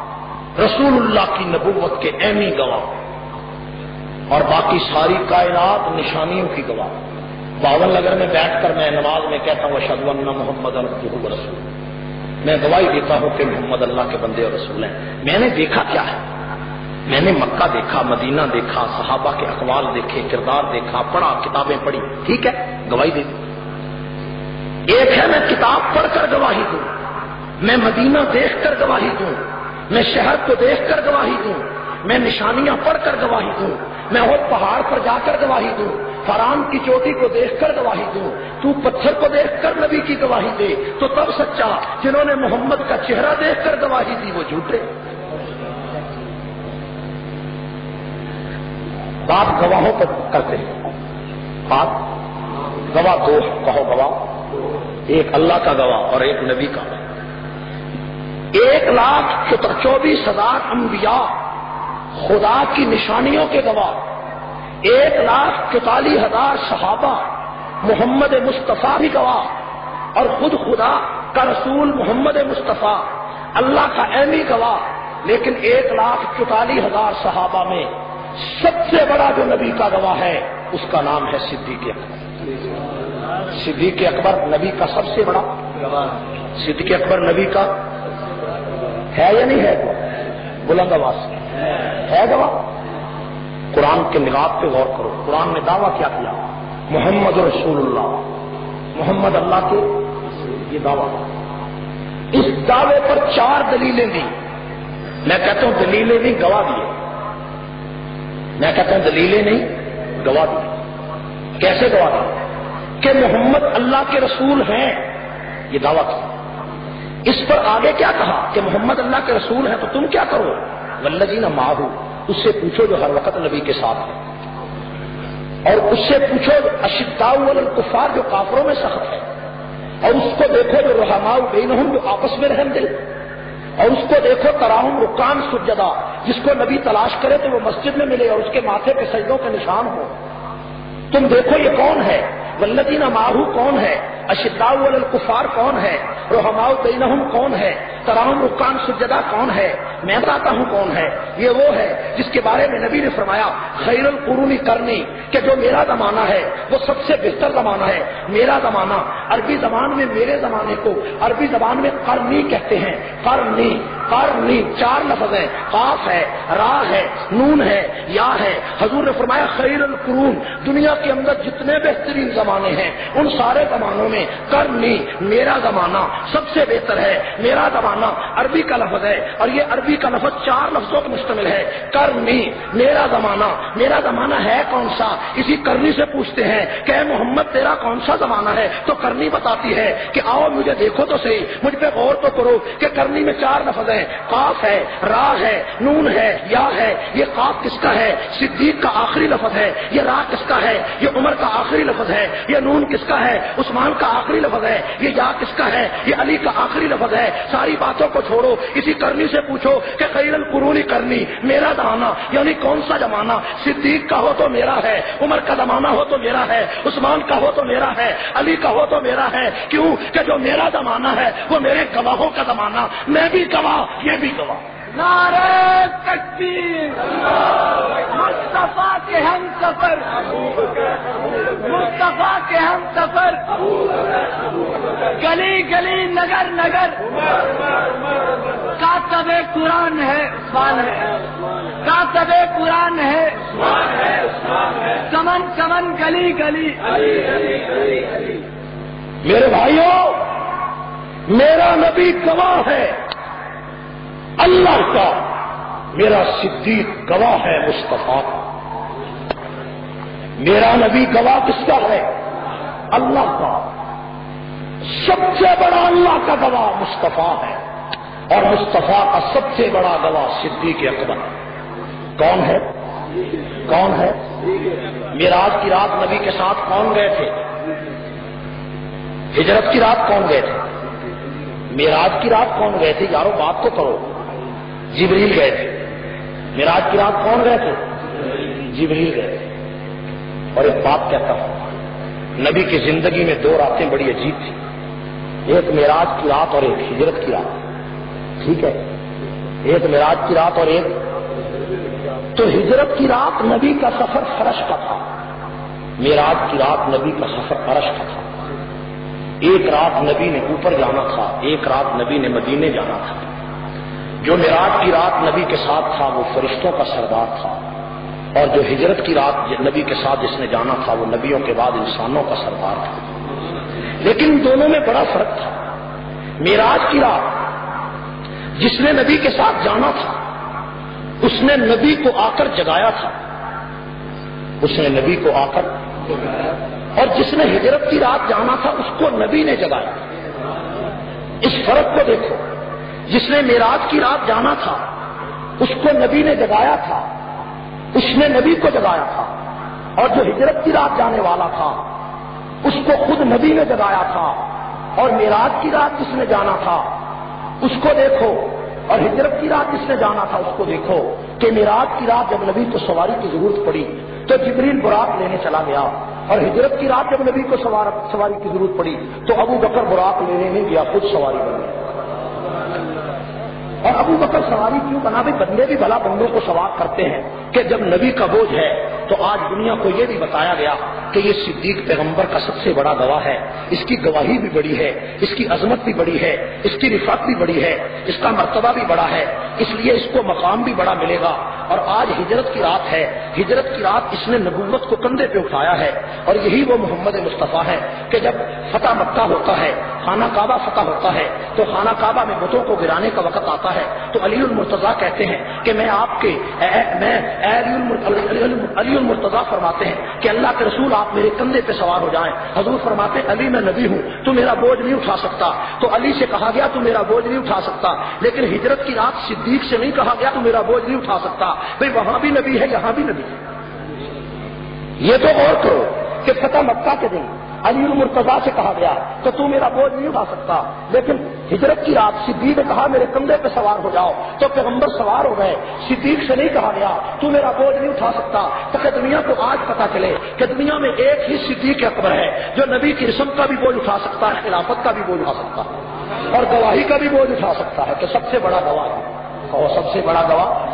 رسول اللہ کی نبوت کے اہمی گواہ اور باقی ساری کائنات نشانیوں کی گواہ۔ باون نگر میں بیٹھ کر میں نماز میں کہتا ہوں اشد اللہ محمد رسول میں گواہی دیتا ہوں کہ محمد اللہ کے بندے اور رسول ہیں۔ میں نے دیکھا کیا ہے؟ میں نے مکہ دیکھا، مدینہ دیکھا، صحابہ کے اقوال دیکھے، کردار دیکھا، پڑھا، کتابیں پڑھی، ٹھیک ہے، گواہی دے ایک ہے میں کتاب پڑھ کر گواہی دوں، میں مدینہ دیکھ کر گواہی دوں، میں شہر کو دیکھ کر گواہی دوں، میں نشانیاں پڑھ کر گواہی دوں، میں وہ پہاڑ پر جا کر گواہی دوں فران کی چوٹی کو دیکھ کر گواہی دوں، تو پتھر کو دیکھ کر نبی کی گواہی دے، تو تب سچا جنہوں نے محمد کا چہرہ دیکھ کر گواہی دی، وہ جھوٹے بات گواہوں پر کرتے ہیں۔ بات گواہ، دو کہو گواہ۔ ایک اللہ کا گواہ اور ایک نبی کا ایک لاکھ چوبیس ہزار انبیاء خدا کی نشانیوں کے گواہ۔ ایک لاکھ چوتالیس ہزار صحابہ محمد مصطفیٰ بھی گواہ۔ اور خود خدا کا رسول محمد مصطفیٰ اللہ کا اہمی گواہ۔ لیکن ایک لاکھ چوتالیس ہزار صحابہ میں سب سے بڑا جو نبی کا گواہ ہے، اس کا نام ہے صدیق اکبر۔ صدیق اکبر نبی کا سب سے بڑا۔ صدیق اکبر نبی کا ہے یا نہیں ہے؟ بلند آواز۔ ہے گواہ۔ قرآن کے نگاہ پہ غور کرو۔ قرآن نے دعویٰ کیا کیا؟ محمد رسول اللہ۔ محمد اللہ کے یہ دعویٰ۔ اس دعوے پر چار دلیلیں دی میں کہتا ہوں دلیلیں بھی گواہ دیے میں کہتا ہوں دلیلیں نہیں، گواہ دی۔ کیسے گواہ دی؟ کہ محمد اللہ کے رسول ہیں۔ یہ دعویٰ کی۔ اس پر آگے کیا کہا؟ کہ محمد اللہ کے رسول ہیں تو تم کیا کرو؟ ولجی نہ ماہو اس سے پوچھو جو ہر وقت نبی کے ساتھ ہے اور اس سے پوچھو اشدا الکفار جو کافروں میں سخت ہے اور اس کو دیکھو جو رحماؤ بین جو آپس میں رحم دل اور اس کو دیکھو تراہم رکان سجدا جس کو نبی تلاش کرے تو وہ مسجد میں ملے اور اس کے ماتھے پہ سجدوں کے نشان ہو۔ تم دیکھو یہ کون ہے؟ ولدین ماہو کون ہے؟ اشدا الکفار کون ہے؟ روحما بینہم کون ہے؟ تراہم رکان سجدہ کون ہے؟ میں بتاتا ہوں کون ہے؟ یہ وہ ہے جس کے بارے میں نبی نے فرمایا خیر القرونی کرنی، کہ جو میرا زمانہ ہے، وہ سب سے بہتر زمانہ ہے۔ میرا زمانہ، عربی زبان میں میرے زمانے کو عربی زبان میں کرنی کہتے ہیں۔ کرنی کرنی چار لفظ ہیں۔ قاف ہے راہ ہے، نون ہے، یا ہے۔ حضور نے فرمایا خیر القرون دنیا کے اندر جتنے بہترین زمانے ہیں، ان سارے زمانوں میں کرنی میرا زمانہ سب سے بہتر ہے۔ میرا زمانہ عربی کا لفظ ہے اور یہ عربی کا لفظ چار لفظوں پر مشتمل ہے۔ کرنی میرا زمانہ۔ میرا زمانہ ہے کون سا؟ اسی کرنی سے پوچھتے ہیں کہ محمد، تیرا کون سا زمانہ ہے؟ تو کرنی بتاتی ہے کہ آؤ مجھے دیکھو تو صحیح، مجھ پہ غور تو کرو کہ کرنی میں چار لفظ ہیں۔ قاف ہے راہ ہے، نون ہے، یا ہے۔ یہ قاف کس کا ہے؟ صدیق کا آخری لفظ ہے۔ یہ راہ کس کا ہے؟ یہ عمر کا آخری لفظ ہے۔ یہ نون کس کا ہے؟ عثمان کا آخری لفظ ہے۔ یہ یا کس کا ہے؟ یہ علی کا آخری لفظ ہے۔ ساری باتوں کو چھوڑو۔ اسی کرنی سے پوچھو کہ خیر القرونی کرنی، میرا زمانہ یعنی کون سا زمانہ صدیق کا ہو تو میرا ہے، عمر کا زمانہ ہو تو میرا ہے، عثمان کا ہو تو میرا ہے، علی کا ہو تو میرا ہے، کیوں؟ کہ جو میرا زمانہ ہے، وہ میرے گواہوں کا زمانہ، میں بھی گواہ، یہ بھی گواہ۔ نعرہ تکبیر۔ مصطفیٰ کے ہم سفر۔ مصطفیٰ کے ہم سفر۔ گلی گلی، نگر نگر۔ کاتب قرآن ہے عثمان ہے۔ کاتب قرآن ہے چمن چمن گلی گلی۔ میرے بھائیوں، میرا نبی گواہ ہے۔ اللہ کا میرا صدیق گواہ ہے مصطفیٰ۔ میرا نبی گواہ کس کا ہے؟ اللہ کا۔ سب سے بڑا اللہ کا گواہ مصطفیٰ ہے۔ اور مصطفیٰ کا سب سے بڑا گواہ صدیق اکبر۔ کون ہے؟ کون ہے؟ میراج کی رات نبی کے ساتھ کون گئے تھے؟ ہجرت کی رات کون گئے تھے؟ میراج کی رات کون گئے تھے؟ یارو بات تو کرو۔ جبریل گئے تھے۔ میراج کی رات کون گئے تھے؟ جبریل گئے تھے۔ اور ایک بات کہتا ہوں، نبی کی زندگی میں دو راتیں بڑی عجیب تھی ایک میراج کی رات اور ایک ہجرت کی رات۔ ٹھیک ہے؟ ایک میراج کی رات اور ایک۔ تو ہجرت کی رات نبی کا سفر فرش کا تھا۔ میراج کی رات نبی کا سفر فرش کا تھا۔ ایک رات نبی نے اوپر جانا تھا، ایک رات نبی نے مدینے جانا تھا۔ جو میراج کی رات نبی کے ساتھ تھا، وہ فرشتوں کا سردار تھا۔ اور جو ہجرت کی رات نبی کے ساتھ جس نے جانا تھا، وہ نبیوں کے بعد انسانوں کا سردار تھا۔ لیکن دونوں میں بڑا فرق تھا۔ میراج کی رات جس نے نبی کے ساتھ جانا تھا، اس نے نبی کو آ کر جگایا تھا۔ اس نے نبی کو آ کر اور جس نے ہجرت کی رات جانا تھا، اس کو نبی نے جگایا۔ اس فرق کو دیکھو۔ جس نے میراج کی رات جانا تھا، اس کو نبی نے جگایا تھا، اس نے نبی کو جگایا تھا، اور جو ہجرت کی رات جانے والا تھا، اس کو خود نبی نے جگایا تھا، اور میراج کی رات جس نے جانا تھا، اس کو دیکھو، اور ہجرت کی رات جس نے جانا تھا، اس کو دیکھو کہ میراج کی رات جب نبی کو سواری کی ضرورت پڑی، تو جبریل براق لینے چلا گیا، اور ہجرت کی رات جب نبی کو سواری کی ضرورت پڑی، تو ابو بکر براق لینے نہیں گیا، خود سواری بن گیا۔ اور ابو بکر سواری کیوں بنا؟ بھی بندے بھی بھلا بندوں کو سوار کرتے ہیں کہ جب نبی کا بوجھ ہے تو آج دنیا کو یہ بھی بتایا گیا کہ یہ صدیق پیغمبر کا سب سے بڑا گواہ ہے۔ اس کی گواہی بھی بڑی ہے، اس کی عظمت بھی بڑی ہے، اس کی رفاق بھی بڑی ہے، اس کا مرتبہ بھی بڑا ہے۔ اس لیے اس کو مقام بھی بڑا ملے گا۔ اور آج ہجرت کی رات ہے۔ ہجرت کی رات اس نے نبوت کو کندھے پہ اٹھایا ہے۔ اور یہی وہ محمد مصطفیٰ ہے کہ جب فتح مکہ ہوتا ہے، خانہ کعبہ فتح ہوتا ہے، تو خانہ کعبہ میں بتوں کو گرانے کا وقت آتا ہے۔ ہے تو علی المرتضیٰ کہتے ہیں کہ میں آپ کے میں علی المرتضیٰ فرماتے ہیں کہ اللہ کے رسول آپ میرے کندھے پہ سوار ہو جائیں۔ حضور فرماتے ہیں، علی میں نبی ہوں، تو میرا بوجھ نہیں اٹھا سکتا۔ تو علی سے کہا گیا، تو میرا بوجھ نہیں اٹھا سکتا۔ لیکن ہجرت کی رات صدیق سے نہیں کہا گیا، تو میرا بوجھ نہیں اٹھا سکتا۔ بھائی، وہاں بھی نبی ہے، یہاں بھی نبی ہے۔ یہ تو اور کرو کہ فتح مکہ کے دن علی المرتضا سے کہا گیا تو تو میرا بوجھ نہیں اٹھا سکتا۔ لیکن ہجرت کی رات صدیق نے کہا، میرے کندھے پہ سوار ہو جاؤ۔ تو پیغمبر سوار ہو گئے، صدیق سے نہیں کہا گیا، تو میرا بوجھ نہیں اٹھا سکتا۔ تو کہ دنیا کو آج پتا چلے کہ دنیا میں ایک ہی صدیق اکبر ہے، جو نبی کی رسم کا بھی بوجھ اٹھا سکتا ہے، خلافت کا بھی بوجھ اٹھا سکتا ہے اور گواہی کا بھی بوجھ اٹھا سکتا ہے کہ سب سے بڑا گواہ ہے۔ اور سب سے بڑا گواہ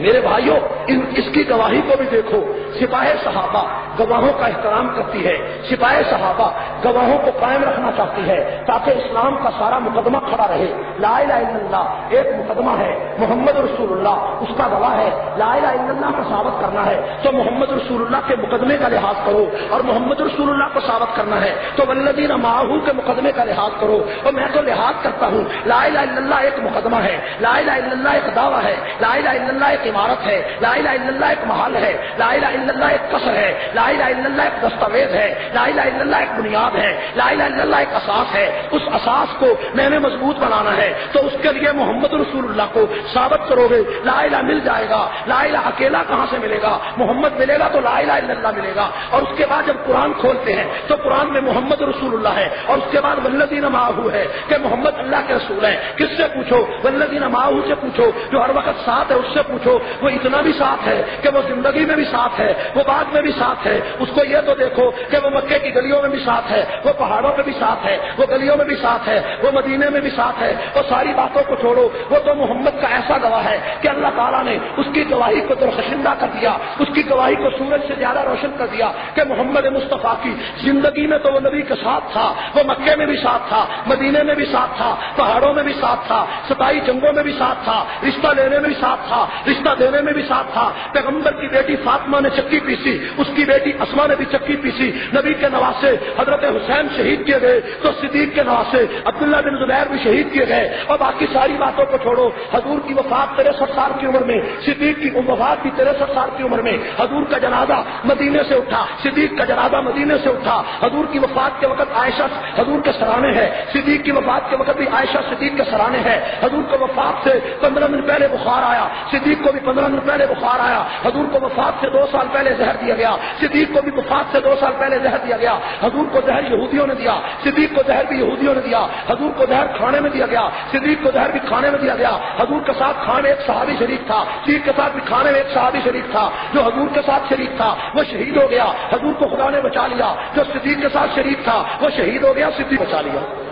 میرے بھائیوں اس کی گواہی کو بھی دیکھو۔ سپاہ صحابہ گواہوں کا احترام کرتی ہے۔ سپاہ صحابہ گواہوں کو قائم رکھنا چاہتی ہے تاکہ اسلام کا سارا مقدمہ کھڑا رہے۔ لا الہ الا اللہ ایک مقدمہ ہے، محمد رسول اللہ۔ اس کا گواہ ہے، لا الہ الا اللہ کو ثابت کرنا ہے۔ تو محمد رسول اللہ کے مقدمے کا لحاظ کرو اور محمد رسول اللہ کو ثابت کرنا ہے۔ تو ولدین ماہو کے مقدمے کا لحاظ کرو۔ اور میں تو لحاظ کرتا ہوں، لا الہ الا اللہ ایک مقدمہ ہے۔ لا الہ الا اللہ ایک دعویٰ ہے، لا الہ الا اللہ ایک عمارت ہے، لا الہ الا اللہ ایک محل ہے، لا الہ الا اللہ ایک قصر ہے، لا الہ الا اللہ ایک دستاویز ہے، لا الہ الا اللہ ایک بنیاد ہے، لا الہ الا اللہ ایک اساس ہے۔ اس اساس کو میں نے مضبوط بنانا ہے، تو اس کے لیے محمد رسول اللہ کو ثابت کرو گے، لا الہ مل جائے گا، لا الہ اکیلا کہاں سے ملے گا؟ محمد ملے گا تو لا الہ الا اللہ ملے گا۔ اور اس کے بعد جب قرآن کھولتے ہیں، تو قرآن میں محمد رسول اللہ ہے۔ اور اس کے بعد ولدین ماہو ہے، کہ محمد اللہ کے رسول ہے کس سے پوچھو؟ ولدین ماہو سے پوچھو۔ جو ہر وقت ساتھ ہے اس سے پوچھو وہ اتنا بھی ساتھ ہے کہ وہ زندگی میں بھی ساتھ ہے وہ بعد میں بھی ساتھ ہے اس کو یہ تو دیکھو کہ وہ مکے کی گلیوں میں بھی ساتھ ہے وہ پہاڑوں پہ بھی ساتھ ہے وہ گلیوں میں بھی ساتھ ہے وہ مدینے میں بھی ساتھ ہے وہ ساری باتوں کو چھوڑو وہ تو محمد کا ایسا گواہ ہے کہ اللہ تعالیٰ نے اس کی گواہی کو درخشندہ کر دیا اس کی گواہی کو سورج سے زیادہ روشن کر دیا کہ محمد مصطفیٰ کی زندگی میں تو وہ نبی کے ساتھ تھا وہ مکے میں بھی ساتھ تھا مدینے میں بھی ساتھ تھا پہاڑوں میں بھی ساتھ تھا ستائی جنگوں میں بھی ساتھ تھا رشتہ لینے میں بھی ساتھ تھا، رشتہ دینے میں بھی ساتھ تھا۔ پیغمبر کی بیٹی فاطمہ نے چکی پیسی، اس کی بیٹی اسما نے بھی چکی پیسی۔ نبی کے نواسے حضرت حسین شہید کیے گئے، تو صدیق کے نواسے عبداللہ بن زبیر بھی شہید کیے گئے۔ اور باقی ساری باتوں کو چھوڑو، حضور کی وفات تریسٹھ سال کی عمر میں، صدیق کی وفات کی تریسٹھ سال کی عمر میں۔ حضور کا جنازہ مدینے سے اٹھا، صدیق کا جنازہ مدینے سے اٹھا۔ حضور کی وفات کے وقت عائشہ حضور کے سرانے ہے صدیق کی وفات کے وقت بھی عائشہ صدیق کے سرانے ہے حضور کو وفات سے پندرہ دن پہلے بخار آیا، صدیق کو بھی پندرہ دن پہلے بخار آیا، حضور کو وفات سے دو سال پہلے زہر دیا گیا، صدیق کو بھی وفات سے دو سال پہلے زہر دیا گیا، حضور کو زہر یہودیوں نے دیا، صدیق کو زہر بھی یہودیوں نے دیا، حضور کو زہر کھانے میں دیا گیا، صدیق کو زہر بھی کھانے میں دیا گیا، حضور کے ساتھ کھانے ایک صحابی شریف تھا، صدیق کے ساتھ بھی کھانے میں ایک صحابی شریف تھا، جو حضور کے ساتھ شریف تھا، وہ شہید ہو گیا، حضور کو خدا نے بچا لیا، جو صدیق کے ساتھ شریف تھا، وہ شہید ہو گیا، صدیق بچا لیا۔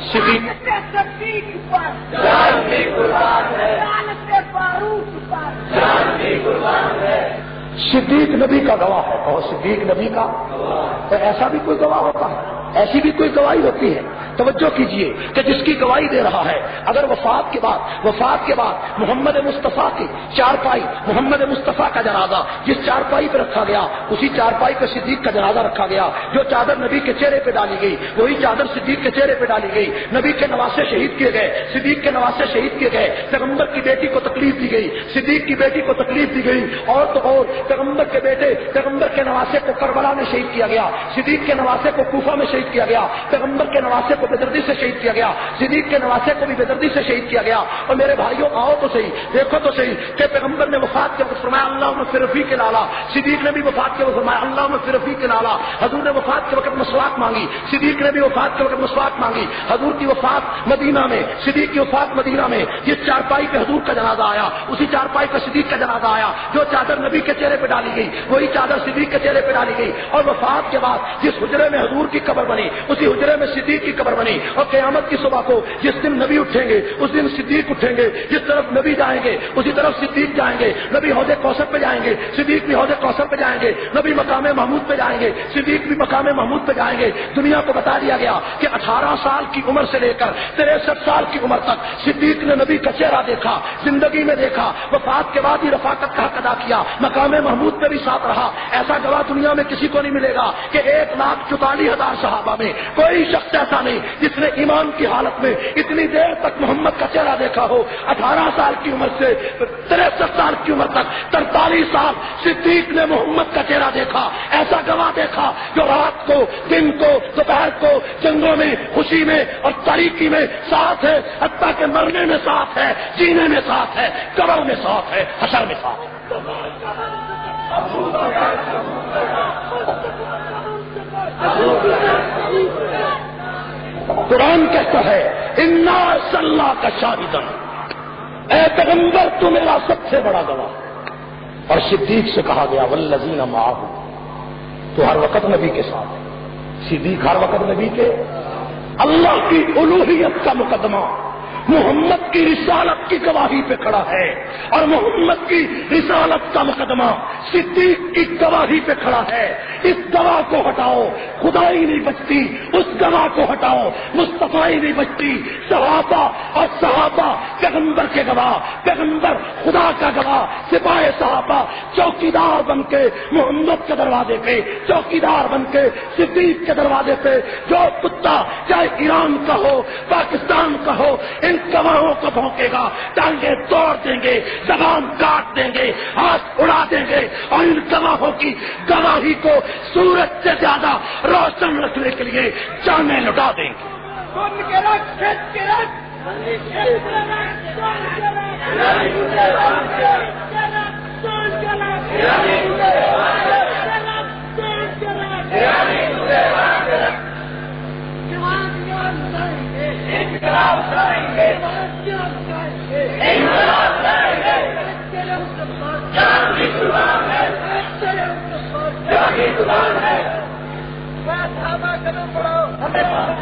صدیق صدیق نبی کا گواہ ہے اور صدیق نبی کا۔ تو ایسا بھی کوئی گواہ ہوتا ہے؟ ایسی بھی کوئی گواہی ہوتی ہے؟ توجہ کیجیے کہ جس کی گواہی دے رہا ہے، اگر وفات کے بعد، وفات کے بعد محمد مصطفیٰ کی چار پائی محمد مصطفیٰ کا جنازہ جس چار پائی پہ رکھا گیا، اسی چار پائی پہ صدیق کا جنازہ رکھا گیا، جو چادر نبی کے چہرے پہ ڈالی گئی، وہی چادر صدیق کے چہرے پہ ڈالی گئی، نبی کے نواسے شہید کیے گئے، صدیق کے نواسے شہید کیے گئے، پیغمبر کی بیٹی کو تکلیف دی گئی، صدیق کی بیٹی کو تکلیف دی گئی، اور تو اور پیغمبر کے بیٹے، پیغمبر کے نواسے کو کربلا میں شہید کیا گیا، صدیق کے نواسے کو کوفہ میں شہید شہید کیا گیا۔ پیغمبر کے نواسے کو بےدردی سے شہید کیا گیا۔ صدیق کے نواسے کو بھی بےدردی سے شہید کیا گیا۔ اور میرے بھائیوں، آؤ تو صحیح، دیکھو تو صحیح کہ پیغمبر نے وفات کے وقت فرمایا، اللہ میں فرفی کے لالا۔ صدیق نے بھی وفات کے وقت فرمایا، اللہ میں فرفی کے لالا۔ حضور نے وفات کے وقت مسواک مانگی۔ صدیق نے بھی وفات کے وقت مسواک مانگی۔ حضور کی وفات مدینہ میں، صدیق کی وفات مدینہ میں، جس چارپائی پہ حضور کا جنازہ آیا، اسی چارپائی پہ صدیق کا جنازہ آیا، جو چادر نبی کے چہرے پہ ڈالی گئی، وہی چادر صدیق کے چہرے پہ ڈالی گئی۔ اور وفات کے بعد جس حجرے میں حضور کی قبر بنی، اسی حجرے میں صدیق کی قبر بنی اور قیامت کی صبح کو جس دن نبی اٹھیں گے، اس دن صدیق اٹھیں گے، جس طرف نبی جائیں گے، اسی طرف صدیق جائیں گے، نبی حوض کوثر پہ جائیں گے، صدیق بھی حوض کوثر پہ جائیں گے، نبی مقام محمود پہ جائیں گے، صدیق بھی مقام محمود پہ جائیں گے۔ دنیا کو بتا دیا گیا کہ اٹھارہ سال کی عمر سے لے کر تریسٹھ سال کی عمر تک صدیق نے نبی کا چہرہ دیکھا، زندگی میں دیکھا، وفات کے بعد ہی رفاقت کا حق ادا کیا، مقام محمود پہ بھی ساتھ رہا۔ ایسا گواہ دنیا میں کسی کو نہیں ملے گا کہ ایک لاکھ چوتالیس ہزار صحابہ میں، کوئی شخص ایسا نہیں جس نے ایمان کی حالت میں اتنی دیر تک محمد کا چہرہ دیکھا ہو، اٹھارہ سال کی عمر سے تریسٹھ سال کی عمر تک ترتالیس سال صدیق نے محمد کا چہرہ دیکھا، ایسا گواہ دیکھا جو رات کو، دن کو، دوپہر کو جنگوں میں، خوشی میں اور تاریخی میں ساتھ ہے، حتیٰ کے مرنے میں ساتھ ہے، جینے میں ساتھ ہے کرو میں ساتھ ہے، حشر میں ساتھ ہے۔ قرآن کہتا ہے، انا صلاح کا شاہدن اے پیغمبر، تو میرا سب سے بڑا گواہ اور صدیق سے کہا گیا ولزین معاہ تو ہر وقت نبی کے ساتھ۔ صدیق ہر وقت نبی کے۔ اللہ کی الوحیت کا مقدمہ۔ محمد کی رسالت کی گواہی پہ کھڑا ہے اور محمد کی رسالت کا مقدمہ صدیق کی گواہی پہ کھڑا ہے۔ اس گواہ کو ہٹاؤ، خدائی نہیں بچتی، اس گواہ کو ہٹاؤ، مصطفی نہیں بچتی، صحابہ اور صحابہ، پیغمبر کے گواہ، پیغمبر خدا کا گواہ، سپاہی صحابہ، چوکیدار بن کے محمد کے دروازے پہ، چوکیدار بن کے صدیق کے دروازے پہ، جو کتا چاہے ایران کا ہو، پاکستان کا ہو، ان گواہوں کو بھونکے گا ٹانگے توڑ دیں گے، زبان کاٹ دیں گے، ہاتھ اڑا دیں گے اور ان گواہوں کی گواہی کو سورج سے زیادہ روشن رکھنے کے لیے جانے لٹا دیں گے۔ کے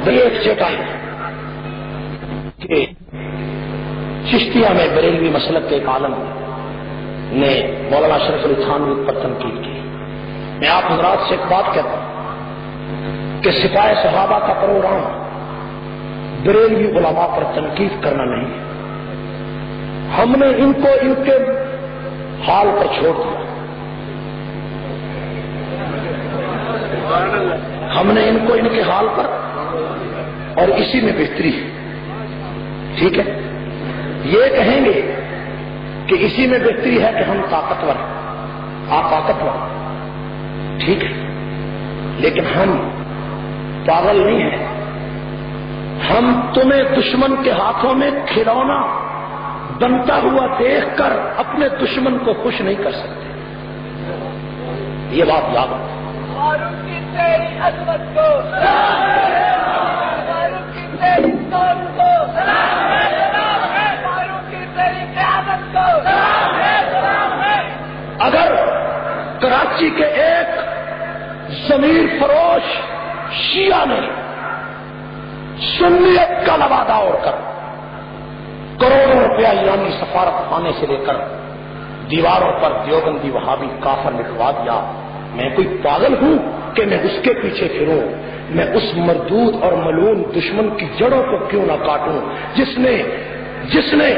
جی، ایک چیٹا۔ کہ چشتیہ میں بریلوی مسلک کے ایک عالم نے مولانا شرف علی خان پر تنقید کی۔ میں آپ حضرات سے ایک بات کہتا ہوں کہ سپاہی صحابہ کا پروگرام بریلوی علماء پر تنقید کرنا نہیں ہے۔ ہم نے ان کو ان کے حال پر چھوڑ دیا۔ ہم نے ان کو ان کے حال پر اور اسی میں بہتری ہے۔ ٹھیک ہے؟ یہ کہیں گے کہ اسی میں بہتری ہے کہ ہم طاقتور آپ طاقتور ٹھیک ہے؟ لیکن ہم پاگل نہیں ہیں۔ ہم تمہیں دشمن کے ہاتھوں میں کھلونا بنتا ہوا دیکھ کر اپنے دشمن کو خوش نہیں کر سکتے۔ یہ بات یاد اگر کراچی کے ایک ضمیر فروش شیعہ نے سنیت کا لوادہ اور کر کروڑوں روپیہ ایرانی سفارت خانے سے لے کر دیواروں پر دیوبندی وہابی کافر لکھوا دیا۔ میں کوئی پاگل ہوں کہ میں اس کے پیچھے پھروں؟ میں اس مردود اور ملون دشمن کی جڑوں کو کیوں نہ کاٹوں؟ جس نے جس نے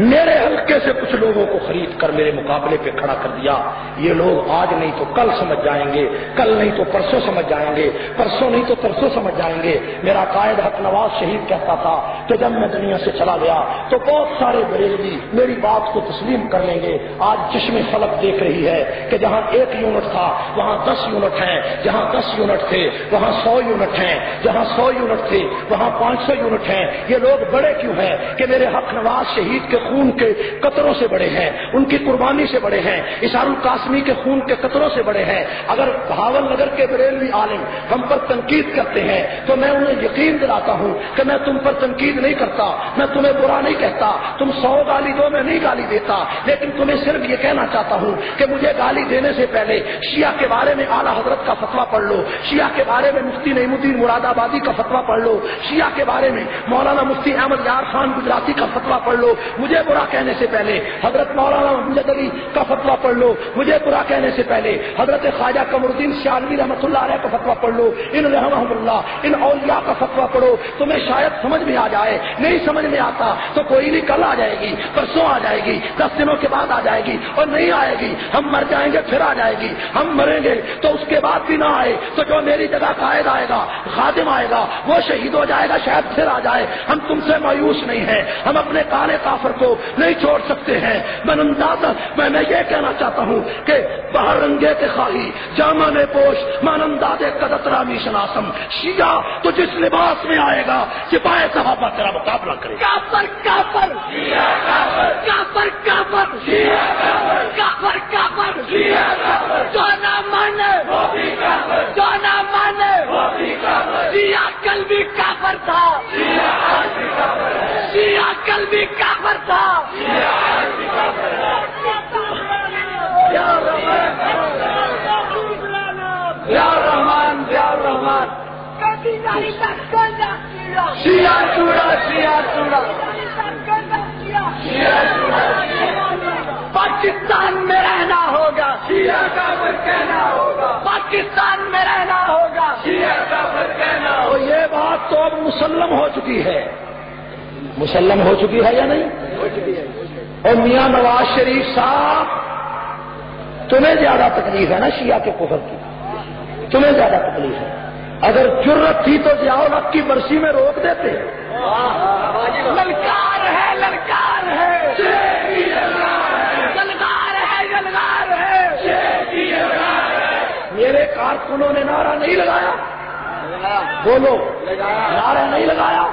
میرے حلقے سے کچھ لوگوں کو خرید کر میرے مقابلے پہ کھڑا کر دیا۔ یہ لوگ آج نہیں تو کل سمجھ جائیں گے، کل نہیں تو پرسوں سمجھ جائیں گے، پرسوں نہیں تو پرسوں سمجھ جائیں گے۔ میرا قائد حق نواز شہید کہتا تھا کہ جب میں دنیا سے چلا گیا تو بہت سارے بریلوی میری بات کو تسلیم کر لیں گے۔ آج چشم فلک دیکھ رہی ہے کہ جہاں ایک یونٹ تھا، وہاں دس یونٹ ہیں۔ جہاں دس یونٹ تھے، وہاں سو یونٹ ہیں۔ جہاں سو یونٹ تھے، وہاں پانچ سو یونٹ ہیں۔ یہ لوگ بڑے کیوں ہیں کہ میرے حق نواز شہید کے خون کے قطروں سے بڑے ہیں، ان کی قربانی سے بڑے ہیں اشار القاسمی کے خون کے قطروں سے بڑے ہیں۔ اگر بھاول نگر کے بریلوی عالم ہم پر تنقید کرتے ہیں تو میں انہیں یقین دلاتا ہوں کہ میں تم پر تنقید نہیں کرتا، میں تمہیں برا نہیں کہتا، تم سو گالی دو میں نہیں گالی دیتا، لیکن تمہیں صرف یہ کہنا چاہتا ہوں کہ مجھے گالی دینے سے پہلے شیعہ کے بارے میں اعلیٰ حضرت کا فتوا پڑھ لو، شیعہ کے بارے میں مفتی نعیم الدین مراد آبادی کا فتوا پڑھ لو، شیعہ کے بارے میں مولانا مفتی احمد یار خان گجراتی کا فتوا پڑھ لو۔ مجھے مجھے برا کہنے سے پہلے حضرت مولانا محمد علی کا فتوا پڑھ لو۔ مجھے برا کہنے سے پہلے حضرت خواجہ قمر الدین شالوی رحمۃ اللہ علیہ کا فتوا پڑھ لو۔ ان رحمہ اللہ، ان اولیاء کا فتوا پڑھو۔ تمہیں شاید سمجھ میں آ جائے، نہیں سمجھ میں آتا تو کوئی نہیں، کل آ جائے گی، پرسوں آ جائے گی، دس دنوں کے بعد آ جائے گی اور نہیں آئے گی۔ ہم مر جائیں گے، پھر آ جائے گی۔ ہم مریں گے تو اس کے بعد بھی نہ آئے تو جو میری جگہ قائد آئے گا، خادم آئے گا، وہ شہید ہو جائے گا، شاید پھر آ جائے۔ ہم تم سے مایوس نہیں ہیں۔ ہم اپنے کالے کافر کو نہیں چھوڑ سکتے ہیں۔ میں انداز میں میں یہ کہنا چاہتا ہوں کہ باہر رنگے کے خواہی جامع نے پوش مان انداز قدترا می شناسم۔ شیعہ تو جس لباس میں آئے گا سپاہی صحابہ تیرا مقابلہ کرے۔ گا کافر۔ کافر۔ کافر کافر۔ کافر۔ کافر جو نہ مانے جو نہ مانے سیا کل بھی کافر تھا۔ سیا کل بھی کافر تھا۔ رحمان شیا چوڑا شیا چوڑا شیا چوڑا پاکستان میں رہنا ہوگا۔ شیا کا کہنا ہوگا پاکستان میں رہنا ہوگا۔ شیا کا کہنا یہ بات تو اب مسلم ہو چکی ہے۔ مسلم ہو چکی ہے یا نہیں؟ اور میاں نواز شریف صاحب تمہیں زیادہ تکلیف ہے نا شیعہ کے کفر کی؟ تمہیں زیادہ تکلیف ہے۔ اگر جرت تھی تو ضیاء الحق کی برسی میں روک دیتے۔ للکار ہے للکار ہے۔ جلگار ہے جلگار ہے۔ میرے کارکنوں نے نعرہ نہیں لگایا؟ بولو نعرہ نہیں لگایا؟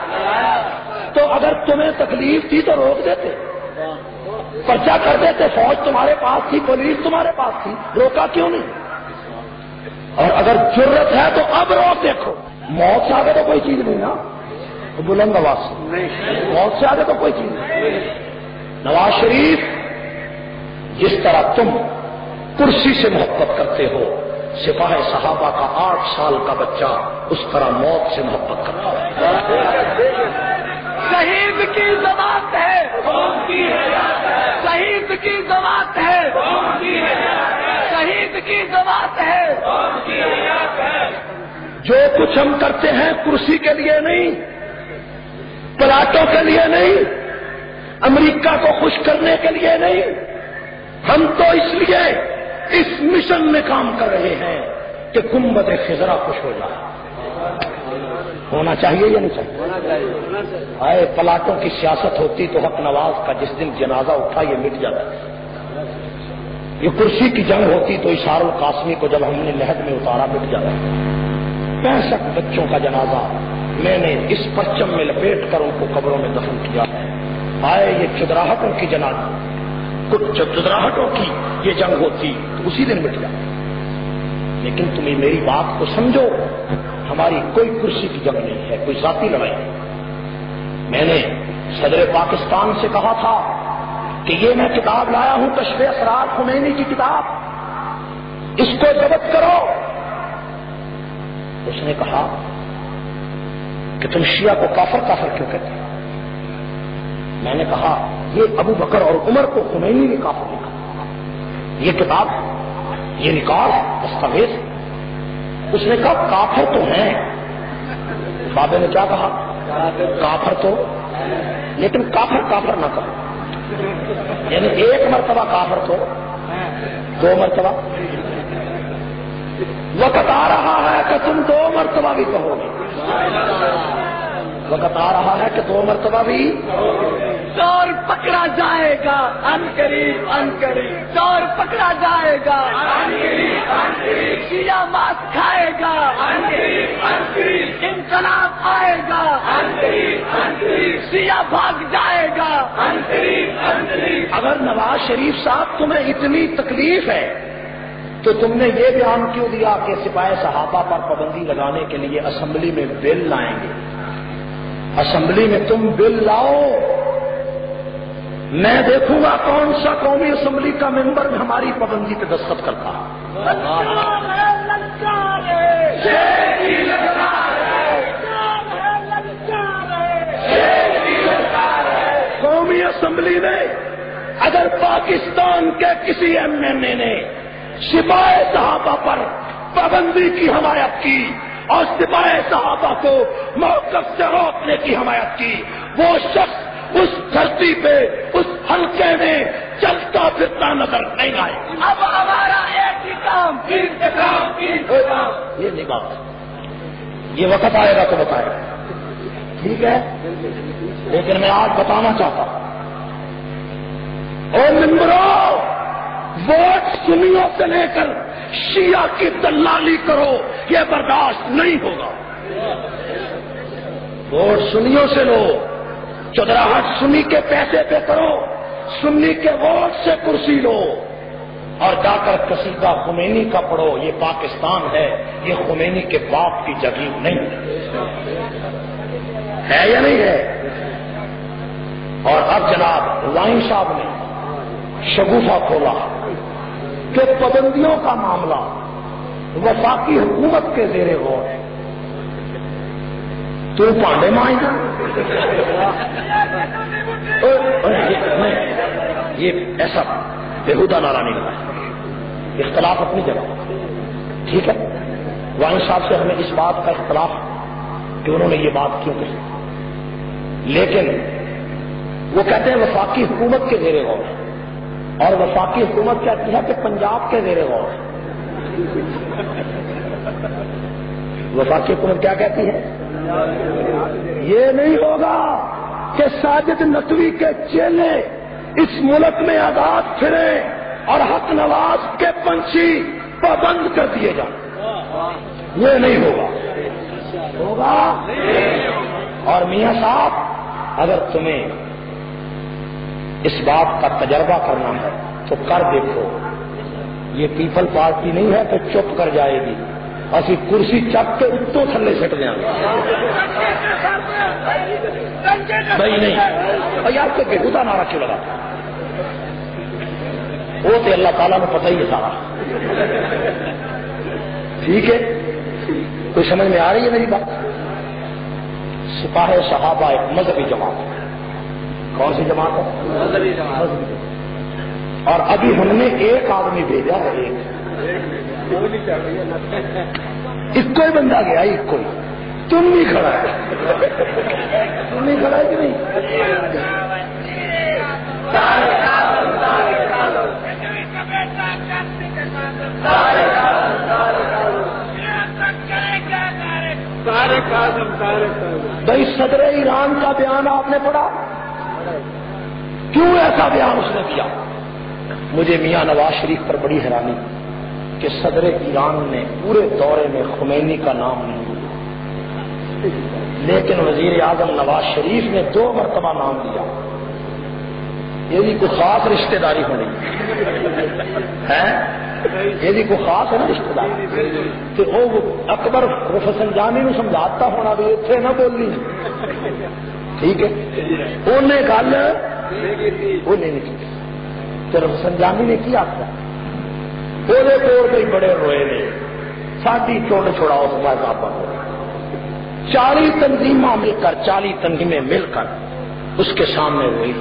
تو اگر تمہیں تکلیف تھی تو روک دیتے۔ پرچہ کر دیتے، فوج تمہارے پاس تھی، پولیس تمہارے پاس تھی۔ روکا کیوں نہیں؟ اور اگر ضرورت ہے تو اب روک دیکھو۔ موت سے آگے تو کوئی چیز نہیں نا۔ بلند آواز موت سے آگے تو کوئی چیز نہیں۔ نواز شریف، جس طرح تم کرسی سے محبت کرتے ہو، سپاہ صحابہ کا آٹھ سال کا بچہ اس طرح موت سے محبت کرتا ہے۔ شہید کی زبان ہے۔ شہید کی زبان ہے۔ شہید کی زبان ہے۔ جو کچھ ہم کرتے ہیں کرسی کے لیے نہیں، پلاٹوں کے لیے نہیں، امریکہ کو خوش کرنے کے لیے نہیں، ہم تو اس لیے اس مشن میں کام کر رہے ہیں کہ گنبد خزرا خوش ہو جائے۔ ہونا چاہیے یا نہیں چاہیے؟ آئے پلاٹوں کی سیاست ہوتی تو حق نواز کا جس دن جنازہ اٹھا یہ مٹ جاتا۔ یہ کرسی کی جنگ ہوتی تو اشار القاسمی کو جب ہم نے لہد میں اتارا مٹ جاتا۔ پینسٹھ بچوں کا جنازہ میں نے اس پرچم میں لپیٹ کر ان کو قبروں میں دفن کیا۔ ہے آئے یہ چدراہٹوں کی جنازہ۔ کچھ چدراہٹوں کی یہ جنگ ہوتی تو اسی دن مٹ جاتا۔ لیکن تمہیں میری بات کو سمجھو۔ ہماری کوئی کرسی کی جنگ نہیں ہے، کوئی ذاتی لڑائی نہیں۔ میں نے صدر پاکستان سے کہا تھا کہ یہ میں کتاب لایا ہوں، کشف اسرار خمینی کی کتاب۔ اس کو ضبط کرو۔ اس نے کہا کہ تم شیعہ کو کافر کافر کیوں کہتے ہو؟ میں نے کہا یہ ابو بکر اور عمر کو خمینی نے کافر لکھا یہ کتاب یہ ریکارڈ دستاویز اس نے کہا، کافر تو ہیں۔ بابے نے کیا کہا، کافر تو لیکن کافر کافر نہ کرو۔ یعنی ایک مرتبہ کافر تو، دو مرتبہ۔ وقت آ رہا ہے کہ تم دو مرتبہ بھی کہو گے۔ وقت آ رہا ہے کہ دو مرتبہ بھی چور پکڑا جائے گا۔ ان قریب ان قریب۔ چور پکڑا جائے گا۔ شیعہ ماس کھائے گا۔ انقلاب آئے گا۔ شیعہ بھاگ جائے گا۔ اگر نواز شریف صاحب تمہیں اتنی تکلیف ہے تو تم نے یہ بیان کیوں دیا کہ سپاہی صحابہ پر پابندی لگانے کے لیے اسمبلی میں بل لائیں گے؟ اسمبلی میں تم بل لاؤ۔ میں دیکھوں گا کون سا قومی اسمبلی کا ممبر ہماری پابندی پہ دستخط کرتا قومی اسمبلی میں اگر پاکستان کے کسی ایم این اے نے سپاہی صحابہ پر پابندی کی حمایت کی اور سپاہی صحابہ کو موقف سے روکنے کی حمایت کی، وہ شخص اس دھرتی پہ اس حلقے میں چلتا پھرتا نظر نہیں آئے۔ اب ہمارا ایک ہی کام یہ نہیں بات۔ یہ وقت آئے گا تو بتائے گا۔ ٹھیک ہے؟ لیکن میں آج بتانا چاہتا ہوں۔ اور ممبروں ووٹ سنیوں سے لے کر شیعہ کی دلالی کرو یہ برداشت نہیں ہوگا۔ ووٹ سنیوں سے لو۔ چدراہٹ سنی کے پیسے پہ کرو سنی کے ووٹ سے کرسی لو۔ اور جا کر قصیدہ خمینی کا پڑھو، یہ پاکستان ہے، یہ خمینی کے باپ کی جگہ نہیں۔ ہے یا نہیں ہے؟ اور اب جناب، لائن صاحب نے شگوفہ کھولا کہ پابندیوں کا معاملہ، وفاقی حکومت کے زیر غور ہے۔ تو پانڈے مائیں یہ ایسا بےحدہ نارا نہیں لگا۔ اختلاف اپنی جگہ۔ ٹھیک ہے؟ وائن صاحب سے ہمیں اس بات کا اختلاف کہ انہوں نے یہ بات کیوں کہی۔ لیکن وہ کہتے ہیں وفاقی حکومت کے زیر غور اور وفاقی حکومت کہتی ہے کہ پنجاب کے زیر غور وفاقی حکومت کیا کہتی ہے؟ یہ نہیں ہوگا کہ ساجد نقوی کے چیلے اس ملک میں آزاد پھرے اور حق نواز کے پنچھی پابند کر دیے جائیں۔ یہ نہیں ہوگا۔ ہوگا؟ اور میاں صاحب، اگر تمہیں اس بات کا تجربہ کرنا ہے تو کر دیکھو۔ یہ پیپل پارٹی نہیں ہے تو چپ کر جائے گی۔ اسی کرسی چک کے اتوں تھلے سٹ دیا بھائی نہیں۔ یار تو بےحدہ نارا کیوں لگا؟ وہ تو اللہ تعالیٰ نے پتہ ہی ہے سارا۔ ٹھیک ہے؟ کوئی سمجھ میں آ رہی ہے میری بات؟ سپاہ صحابہ ایک مذہبی جماعت کون سی جماعت ہے؟ اور ابھی ہم نے ایک آدمی بھیجا ہے، ایک۔ ایک کوئی بندہ گیا، ایک کوئی۔ تم بھی کھڑا ہے۔ تم بھی کھڑا ہے کہ نہیں؟ بھائی صدر ایران کا بیان آپ نے پڑھا؟ کیوں ایسا بیان اس نے کیا؟ مجھے میاں نواز شریف پر بڑی حیرانی۔ کہ صدر ایران نے پورے دورے میں خمینی کا نام نہیں لیا۔ لیکن وزیر اعظم نواز شریف نے دو مرتبہ نام لیا۔ یہ بھی کوئی خاص رشتہ داری ہونی ہے یہ بھی کوئی خاص ہے نا رشتے دار کہ وہ اکبر پروفیسر جانی نو سمجھاتا ہونا بھی اتنے نہ بولنی ٹھیک ہے؟ انہیں گل وہ نہیں کی تو پروفیسر جانی نے کی آخر وہ طور پہ بڑے روئے نے ساری چونڈ چھوڑا اس بار آپ چالی تنظیم مل کر چالی تنظیمیں مل کر اس کے سامنے روئی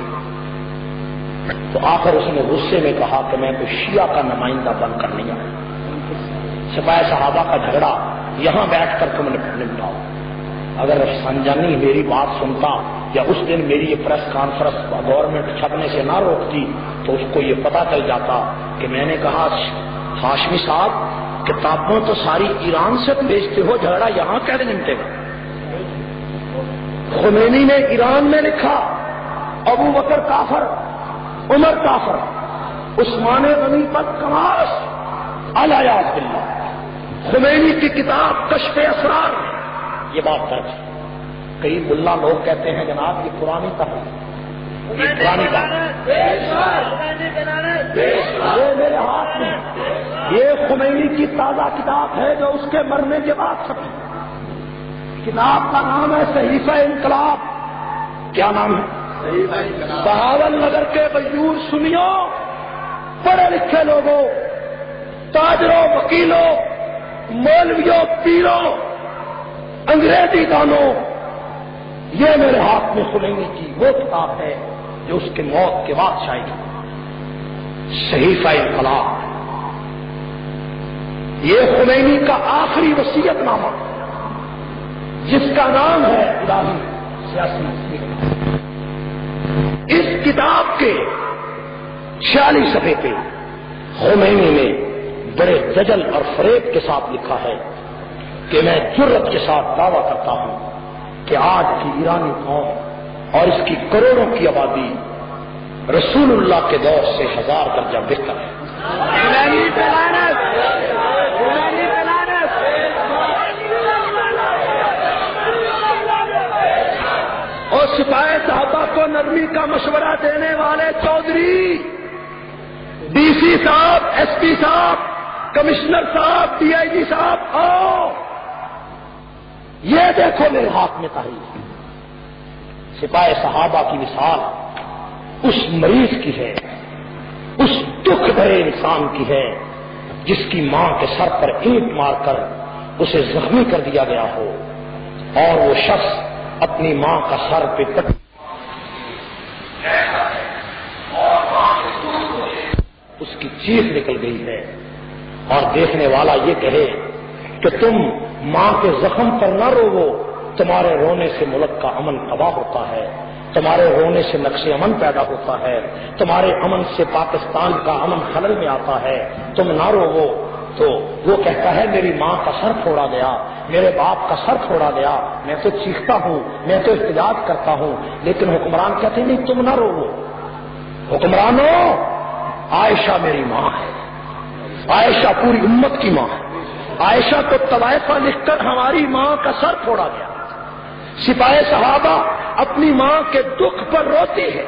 تو آخر اس نے غصے میں کہا کہ میں کوئی شیعہ کا نمائندہ بن کر نہیں آیا سپاہ صحابہ کا جھگڑا یہاں بیٹھ کر تم نے نمٹاؤ اگر سنجانی میری بات سنتا یا اس دن میری یہ پریس کانفرنس گورنمنٹ چھپنے سے نہ روکتی تو اس کو یہ پتا چل جاتا کہ میں نے کہا ہاشمی صاحب کتابوں تو ساری ایران سے بیچتے ہو، جھگڑا یہاں کیسے نمٹے گا؟ خمینی نے ایران میں لکھا، ابو بکر کافر، عمر کافر، عثمان غنی پر کماش الیاز بلّہ خمینی کی کتاب کشف اسرار۔ یہ بات درج کئی ملا لوگ کہتے ہیں، جناب، یہ پرانی کہانی یہ یہ میرے ہاتھ میں یہ خمینی کی تازہ کتاب ہے جو اس کے مرنے کے بعد چھپی۔ کتاب کا نام ہے صحیفہ انقلاب۔ کیا نام ہے؟ بہاول نگر کے بجور سنیو۔ پڑھے لکھے لوگوں، تاجروں، وکیلوں، مولویوں، پیروں، انگریزی دانوں۔ یہ میرے ہاتھ میں خلینی کی وہ کتاب ہے۔ جو اس کے موت کے بعد شاید صحیح انقلاب یہ خمینی کا آخری وسیعت نامہ۔ جس کا نام ہے الہی سیاسی اس کتاب کے چھیالیس صفحے پہ خمینی نے بڑے دجل اور فریب کے ساتھ لکھا ہے کہ میں جرت کے ساتھ دعویٰ کرتا ہوں کہ آج کی ایرانی قوم اور اس کی کروڑوں کی آبادی رسول اللہ کے دور سے ہزار درجہ بہتر ہے۔ اور سپاہی صاحبہ کو نرمی کا مشورہ دینے والے چودھری، ڈی سی صاحب، ایس پی صاحب، کمشنر صاحب، ڈی آئی جی صاحب، آؤ۔ یہ دیکھو میرے ہاتھ میں تاریخ سپاہی صحابہ کی مثال اس مریض کی ہے، اس دکھ بھرے انسان کی ہے جس کی ماں کے سر پر اینٹ مار کر اسے زخمی کر دیا گیا ہو۔ اور وہ شخص اپنی ماں کا سر پہ پٹ اس کی چیخ نکل گئی ہے۔ اور دیکھنے والا یہ کہے کہ تم ماں کے زخم پر نہ رو تمہارے رونے سے ملک کا امن تباہ ہوتا ہے، تمہارے رونے سے نقش امن پیدا ہوتا ہے، تمہارے امن سے پاکستان کا امن خلل میں آتا ہے۔ تم نہ رو تو وہ کہتا ہے، میری ماں کا سر پھوڑا گیا، میرے باپ کا سر پھوڑا گیا، میں تو چیختا ہوں، میں تو احتجاج کرتا ہوں، لیکن حکمران کہتے نہیں، تم نہ رو حکمرانوں عائشہ میری ماں ہے۔ عائشہ پوری امت کی ماں ہے۔ عائشہ کو طوائفہ لکھ کر ہماری ماں کا سر پھوڑا گیا۔ سپاہی صحابہ اپنی ماں کے دکھ پر روتی ہے۔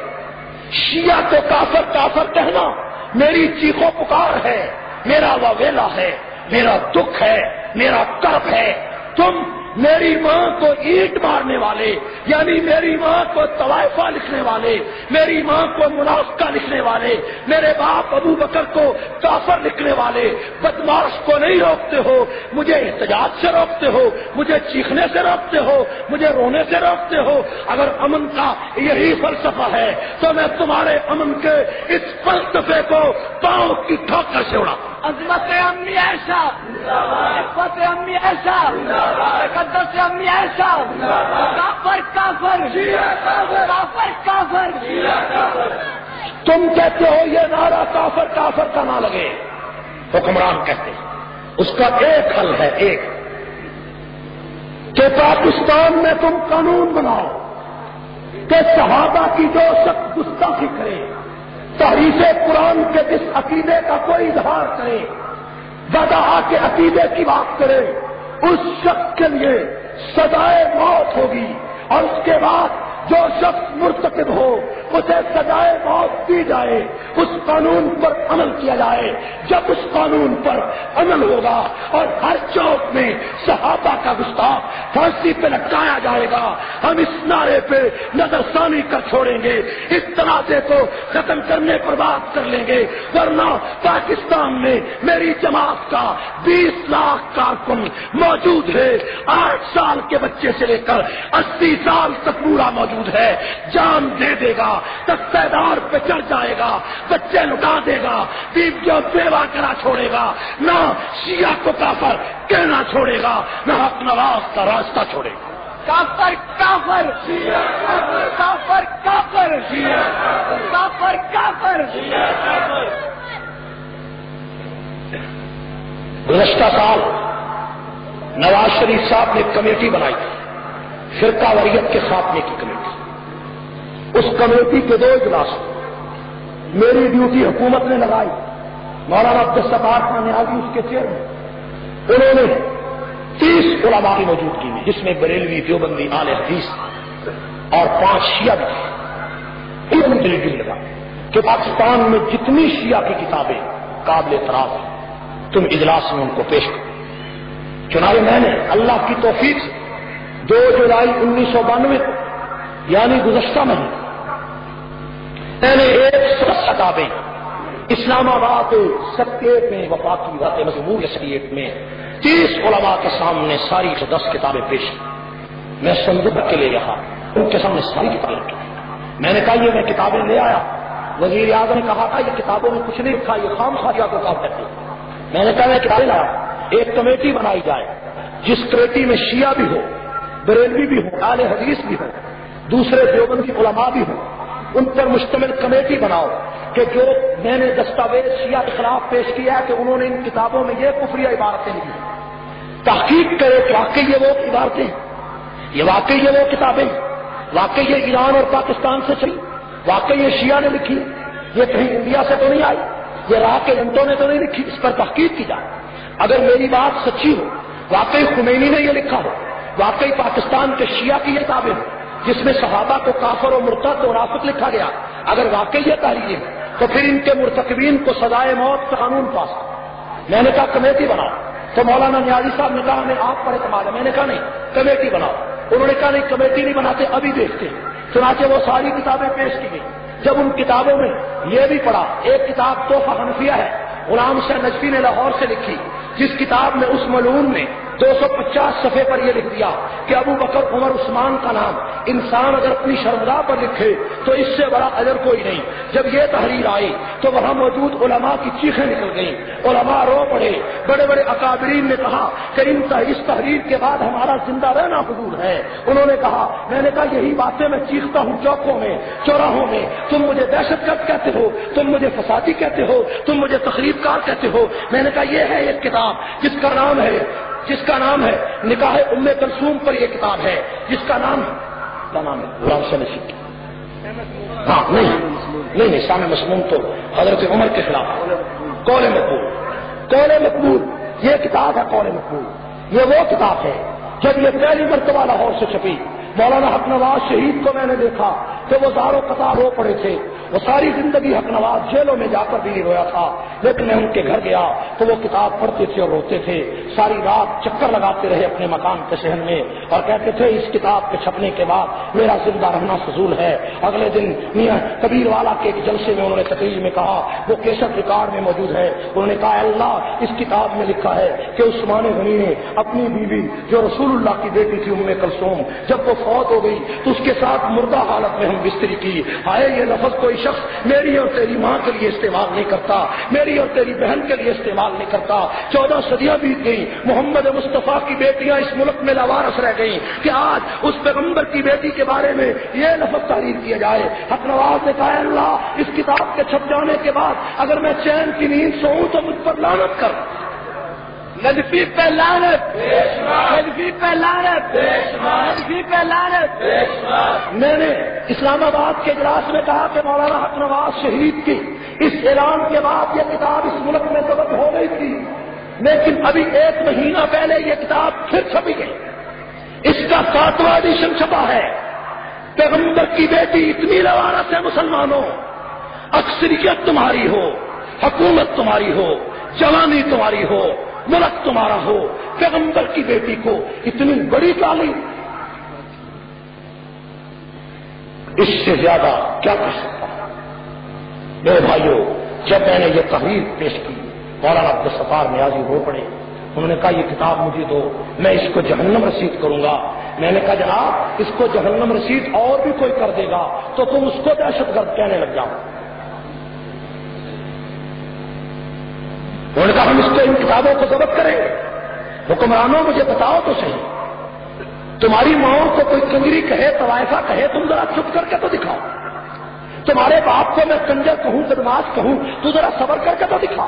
شیعہ تو کافر کافر کہنا، میری چیخو پکار ہے، میرا ویلا ہے، میرا دکھ ہے، میرا کرپ ہے۔ تم میری ماں کو اینٹ مارنے والے یعنی میری ماں کو طوائفہ لکھنے والے، میری ماں کو منافقہ لکھنے والے، میرے باپ ابو بکر کو کافر لکھنے والے بدماش کو نہیں روکتے ہو، مجھے احتجاج سے روکتے ہو، مجھے چیخنے سے روکتے ہو، مجھے رونے سے روکتے ہو۔ اگر امن کا یہی فلسفہ ہے، تو میں تمہارے امن کے اس فلسفے کو پاؤں کی ٹھوکر سے اڑا عظمت امی ایسا عظمت امی ایسا مقدس امی ایسا کافر کافر۔ کافر کافر۔ تم کہتے ہو یہ نعرہ کافر کافر کا نہ لگے۔ حکمران کہتے اس کا ایک حل ہے، ایک۔ کہ پاکستان میں تم قانون بناؤ، کہ صحابہ کی جو سخت گستاخی کرے، تحریف قرآن کے جس عقیدے کا کوئی اظہار کرے بدا کے عقیدے کی بات کرے۔ اس شخص کے لیے سدائے موت ہوگی اور اس کے بعد جو شخص مرتکب ہو اسے سزائے موت دی جائے، اس قانون پر عمل کیا جائے۔ جب اس قانون پر عمل ہوگا اور ہر چوک میں صحابہ کا گستاخ پھانسی پہ لٹکایا جائے گا، ہم اس نعرے پہ نظر ثانی کر چھوڑیں گے۔ اس تنازع کو ختم کرنے پر بات کر لیں گے، ورنہ پاکستان میں میری جماعت کا بیس لاکھ کارکن موجود ہے۔ آٹھ سال کے بچے سے لے کر اسی سال تک پورا موجود ہے۔ جان دے دے گا دار پہ چڑھ جائے گا بچے لٹا دے گا بیویوں بیوا کرا چھوڑے گا نہ شیعہ کو کافر کہنا چھوڑے گا نہ حق نواز کا راستہ چھوڑے گا۔ کافر کافر کافر۔ کافر کافر کافر۔ گزشتہ سال نواز شریف صاحب نے کمیٹی بنائی فرقہ وریت کے خاتمے کی کمیٹی۔ اس کمیٹی کے دو اجلاس میری ڈیوٹی حکومت نے لگائی، مولانا عبدالستار خان نیازی اس کے چیئرمین، انہوں نے تیس علماء کی موجودگی میں، جس میں بریلوی دیوبندی آل حدیث اور پانچ شیعہ بھی تھے لگا کہ پاکستان میں جتنی شیعہ کی کتابیں قابل اعتراض ہیں، تم اجلاس میں ان کو پیش کرو۔ چنانچہ میں نے اللہ کی توفیق سے دو جولائی انیس سو بانوے کو یعنی گزشتہ مہینے میں نے ایک سو کتابیں اسلام آباد ستیہ میں وفاقی بات مضمون شریعت میں تیس علماء کے سامنے ساری سو دس کتابیں پیش کی میں سندر کے لے رہا ان کے سامنے ساری کتابیں رکھی میں نے کہا یہ میں کتابیں لے آیا۔ وزیر اعظم نے کہا تھا یہ کتابوں میں کچھ نہیں لکھا یہ خام خاجہ کو کام کرتے میں نے کہا میں کتابیں لایا ایک کمیٹی بنائی جائے، جس کمیٹی میں شیعہ بھی ہو، بریلوی بھی ہو آل حدیث بھی ہو دوسرے دیوبند کی علماء بھی ہوں۔ ان پر مشتمل کمیٹی بناؤ کہ جو میں نے دستاویز شیعہ کے خلاف پیش کیا ہے کہ انہوں نے ان کتابوں میں یہ کفری عبارتیں لکھی تحقیق کرے کہ واقعی یہ وہ عبارتیں یہ واقعی یہ وہ کتابیں واقعی یہ ایران اور پاکستان سے چلی واقعی یہ شیعہ نے لکھی۔ یہ کہیں انڈیا سے تو نہیں آئی۔ یہ راہ کے جنتوں نے تو نہیں لکھی۔ اس پر تحقیق کی جائے۔ اگر میری بات سچی ہو، واقعی خمینی نے یہ لکھا ہو، واقعی پاکستان کے شیعہ کی یہ کتابیں ہو جس میں صحابہ کو کافر و مرتد و رافت لکھا گیا۔ اگر واقعی یہ تحریر ہے، تو پھر ان کے مرتکبین کو سزائے موت قانون پاس۔ میں نے کہا، کمیٹی بناؤ۔ تو مولانا نیازی صاحب نے کہا، ہمیں آپ پر اعتماد ہے۔ میں نے کہا، نہیں، کمیٹی بناؤ۔ انہوں نے کہا، نہیں، کمیٹی نہیں بناتے، ابھی دیکھتے چنانچہ وہ ساری کتابیں پیش کی گئی جب ان کتابوں میں یہ بھی پڑھا، ایک کتاب توحفہ حنفیہ ہے، غلام شاہ نجفی نے لاہور سے لکھی۔ جس کتاب میں اس ملون نے دو سو پچاس صفحے پر یہ لکھ دیا کہ ابو بکر عمر عثمان کا نام انسان اگر اپنی شرمگاہ پر لکھے تو اس سے بڑا اجر کوئی نہیں۔ جب یہ تحریر آئی تو وہاں موجود علماء کی چیخیں نکل گئیں۔ علماء رو پڑے۔ بڑے بڑے اکابرین نے کہا کہ اس تحریر کے بعد ہمارا زندہ رہنا حضور ہے۔ انہوں نے کہا، میں نے کہا، یہی باتیں میں چیختا ہوں، چوکوں میں، چوراہوں میں۔ تم مجھے دہشت گرد کہتے ہو، تم مجھے فسادی کہتے ہو، تم مجھے تقریب کار کہتے ہو۔ میں نے کہا، یہ ہے ایک کتاب۔ جس کا نام ہے، جس کا نام ہے، نکاح ام کلسوم پر یہ کتاب ہے، جس کا نام کیا نام ہے؟ غلام سے نشی ہاں نہیں نہیں نہیں سامع مسموم تو حضرت عمر کے خلاف۔ کول مقبول کول مقبول، یہ کتاب ہے کول مقبول۔ یہ وہ کتاب ہے جب یہ پہلی مرتبہ لاہور سے چھپی۔ مولانا حق نواز شہید کو میں نے دیکھا کہ وہ زاروں قطار رو پڑے تھے۔ وہ ساری زندگی حق نواز جیلوں میں جا کر بھی نہیں رویا تھا، لیکن میں ان کے گھر گیا تو وہ کتاب پڑھتے تھے اور روتے تھے۔ ساری رات چکر لگاتے رہے اپنے مکان کے شہر میں اور کہتے تھے، اس کتاب کے چھپنے کے بعد میرا زندہ رہنا فضول ہے۔ اگلے دن میاں کبیر والا کے ایک جلسے میں انہوں نے تقریر میں کہا، وہ کیسٹ ریکارڈ میں موجود ہے۔ انہوں نے کہا اللہ، اس کتاب میں لکھا ہے کہ عثمان غنی نے اپنی بیوی جو رسول اللہ کی بیٹی تھی، ام کلسوم جب وہ فوت ہو گئی تو اس کے ساتھ مردہ حالت میں ہم بستری کی۔ آئے یہ لفظ کوئی شخص میری اور تیری ماں کے لیے استعمال نہیں کرتا، میری اور تیری بہن کے لیے استعمال نہیں کرتا۔ چودہ صدیاں بیت گئی محمد مصطفیٰ کی بیٹیاں اس ملک میں لاوارس رہ گئی کہ آج اس پیغمبر کی بیٹی کے بارے میں یہ لفظ تحریر کیا جائے۔ حق نواز نے کہا اللہ، اس کتاب کے چھپ جانے کے بعد اگر میں چین کی نیند سوؤں تو مجھ پر لانت کر۔ نجفی پہ لانت نجفی پہ لانت نجفی پہ لانت میں نے اسلام آباد کے اجلاس میں کہا کہ مولانا حق نواز شہید کی، اس اعلان کے بعد یہ کتاب اس ملک میں ضبط ہو گئی تھی۔ لیکن ابھی ایک مہینہ پہلے یہ کتاب پھر چھپی گئی۔ اس کا ساتواں ایڈیشن چھپا ہے۔ پیغمبر کی بیٹی اتنی روانت ہے مسلمانوں۔ اکثریت تمہاری ہو، حکومت تمہاری ہو، جوانی تمہاری ہو ملک تمہارا ہو، پیغمبر کی بیٹی کو، اتنی بڑی تعلیم۔ اس سے زیادہ کیا کر سکتا ہوں؟ میرے بھائیوں جب میں نے یہ تحریر پیش کی، مولانا عبد السفار نیازی ہو پڑے۔ انہوں نے کہا، یہ کتاب مجھے دو، میں اس کو جہنم رسید کروں گا۔ میں نے کہا، جناب، اس کو جہنم رسید اور بھی کوئی کر دے گا، تو تم اس کو دہشت گرد کہنے لگ جاؤ۔ انہوں نے کہا ہم اس کو ان کتابوں کو ضبط کریں گے۔ حکمرانوں، مجھے بتاؤ تو صحیح۔ تمہاری ماؤں کو کوئی کنجری کہے، طوائفہ کہے، تم ذرا چھپ کر کے تو دکھاؤ۔ تمہارے باپ کو میں کنجر کہوں، بدماش کہوں، تو ذرا صبر کر کے تو دکھاؤ۔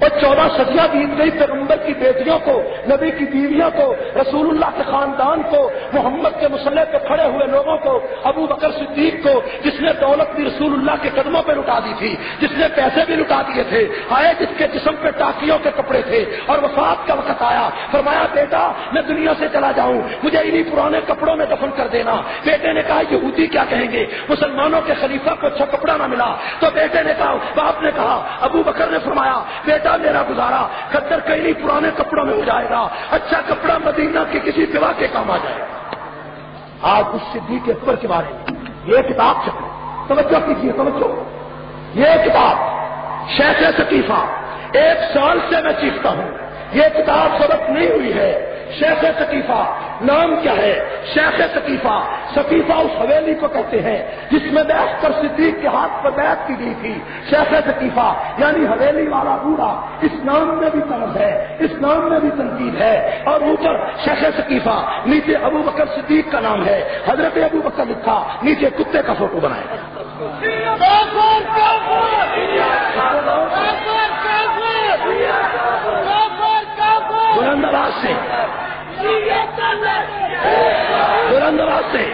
اور چودہ صدیاں بیت گئی پیغمبر کی بیٹیوں کو، نبی کی بیویوں کو رسول اللہ کے خاندان کو، محمد کے مسلح پہ کھڑے ہوئے لوگوں کو، ابو بکر صدیق کو، جس نے دولت بھی رسول اللہ کے قدموں پہ لٹا دی تھی، جس نے پیسے بھی لٹا دیے تھے، آئے جس کے جسم پہ ٹاکیوں کے کپڑے تھے اور وفات کا وقت آیا۔ فرمایا، بیٹا، میں دنیا سے چلا جاؤں، مجھے انہیں پرانے کپڑوں میں دفن کر دینا۔ بیٹے نے کہا، یہودی کیا کہیں گے؟ مسلمانوں کے خلیفہ کو اچھا کپڑا نہ ملا۔ تو بیٹے نے کہا، باپ نے کہا، ابو بکر نے فرمایا، بیٹا میرا گزارا۔ خدر کہیں نہیں پرانے کپڑوں میں ہو جائے گا۔ اچھا کپڑا مدینہ کے کسی پوا کے کام آ جائے گا۔ آج اس صدیق کے پر کے بارے میں۔ یہ کتاب چکے توجہ کیجیے توجہ۔ یہ کتاب شیخ شکیفہ ایک سال سے میں چیختا ہوں۔ یہ کتاب سبق نہیں ہوئی ہے۔ شیخ سکیفہ نام کیا ہے؟ شیخ سکیفہ سکیفہ اس حویلی کو کہتے ہیں، جس میں بیٹھ کر صدیق کے ہاتھ پر بیٹھ کی گئی تھی۔ شیخ سکیفہ یعنی حویلی والا بوڑھا، اس نام میں بھی طرز ہے، اس نام میں بھی تنقید ہے۔ اور اوپر شیخ سکیفہ نیچے ابو بکر صدیق کا نام ہے۔ حضرت ابو بکر لکھا، نیچے کتے کا فوٹو بنائے بلند آواز سے۔ بلند آواز سے۔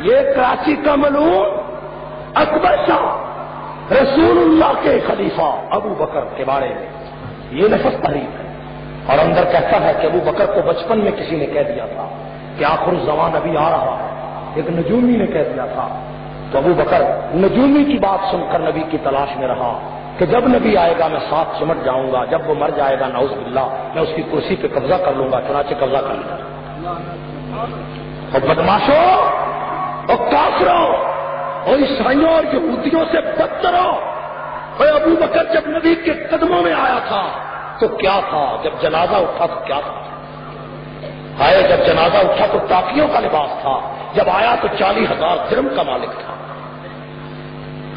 یہ کراچی کا ملون اکبر شاہ رسول اللہ کے خلیفہ ابو بکر کے بارے میں۔ یہ نفس تحریف ہے۔ اور اندر کہتا ہے کہ ابو بکر کو بچپن میں کسی نے کہہ دیا تھا کہ آخر زمان ابھی آ رہا ہے۔ ایک نجومی نے کہہ دیا تھا تو ابو بکر نجومی کی بات سن کر نبی کی تلاش میں رہا کہ جب نبی آئے گا میں ساتھ سمٹ جاؤں گا، جب وہ مر جائے گا نوز باللہ، میں اس کی کرسی پہ قبضہ کر لوں گا، چنانچہ قبضہ کر لیا اور بدماشوں اور کافروں، اور عیسائیوں اور یہودیوں سے بدتر ہو۔ اور ابو بکر، جب نبی کے قدموں میں آیا تھا تو کیا تھا؟ جب جنازہ اٹھا تو کیا تھا؟ آئے، جب جنازہ اٹھا تو ٹاکیوں کا لباس تھا۔ جب آیا تو چالیس ہزار درم کا مالک تھا۔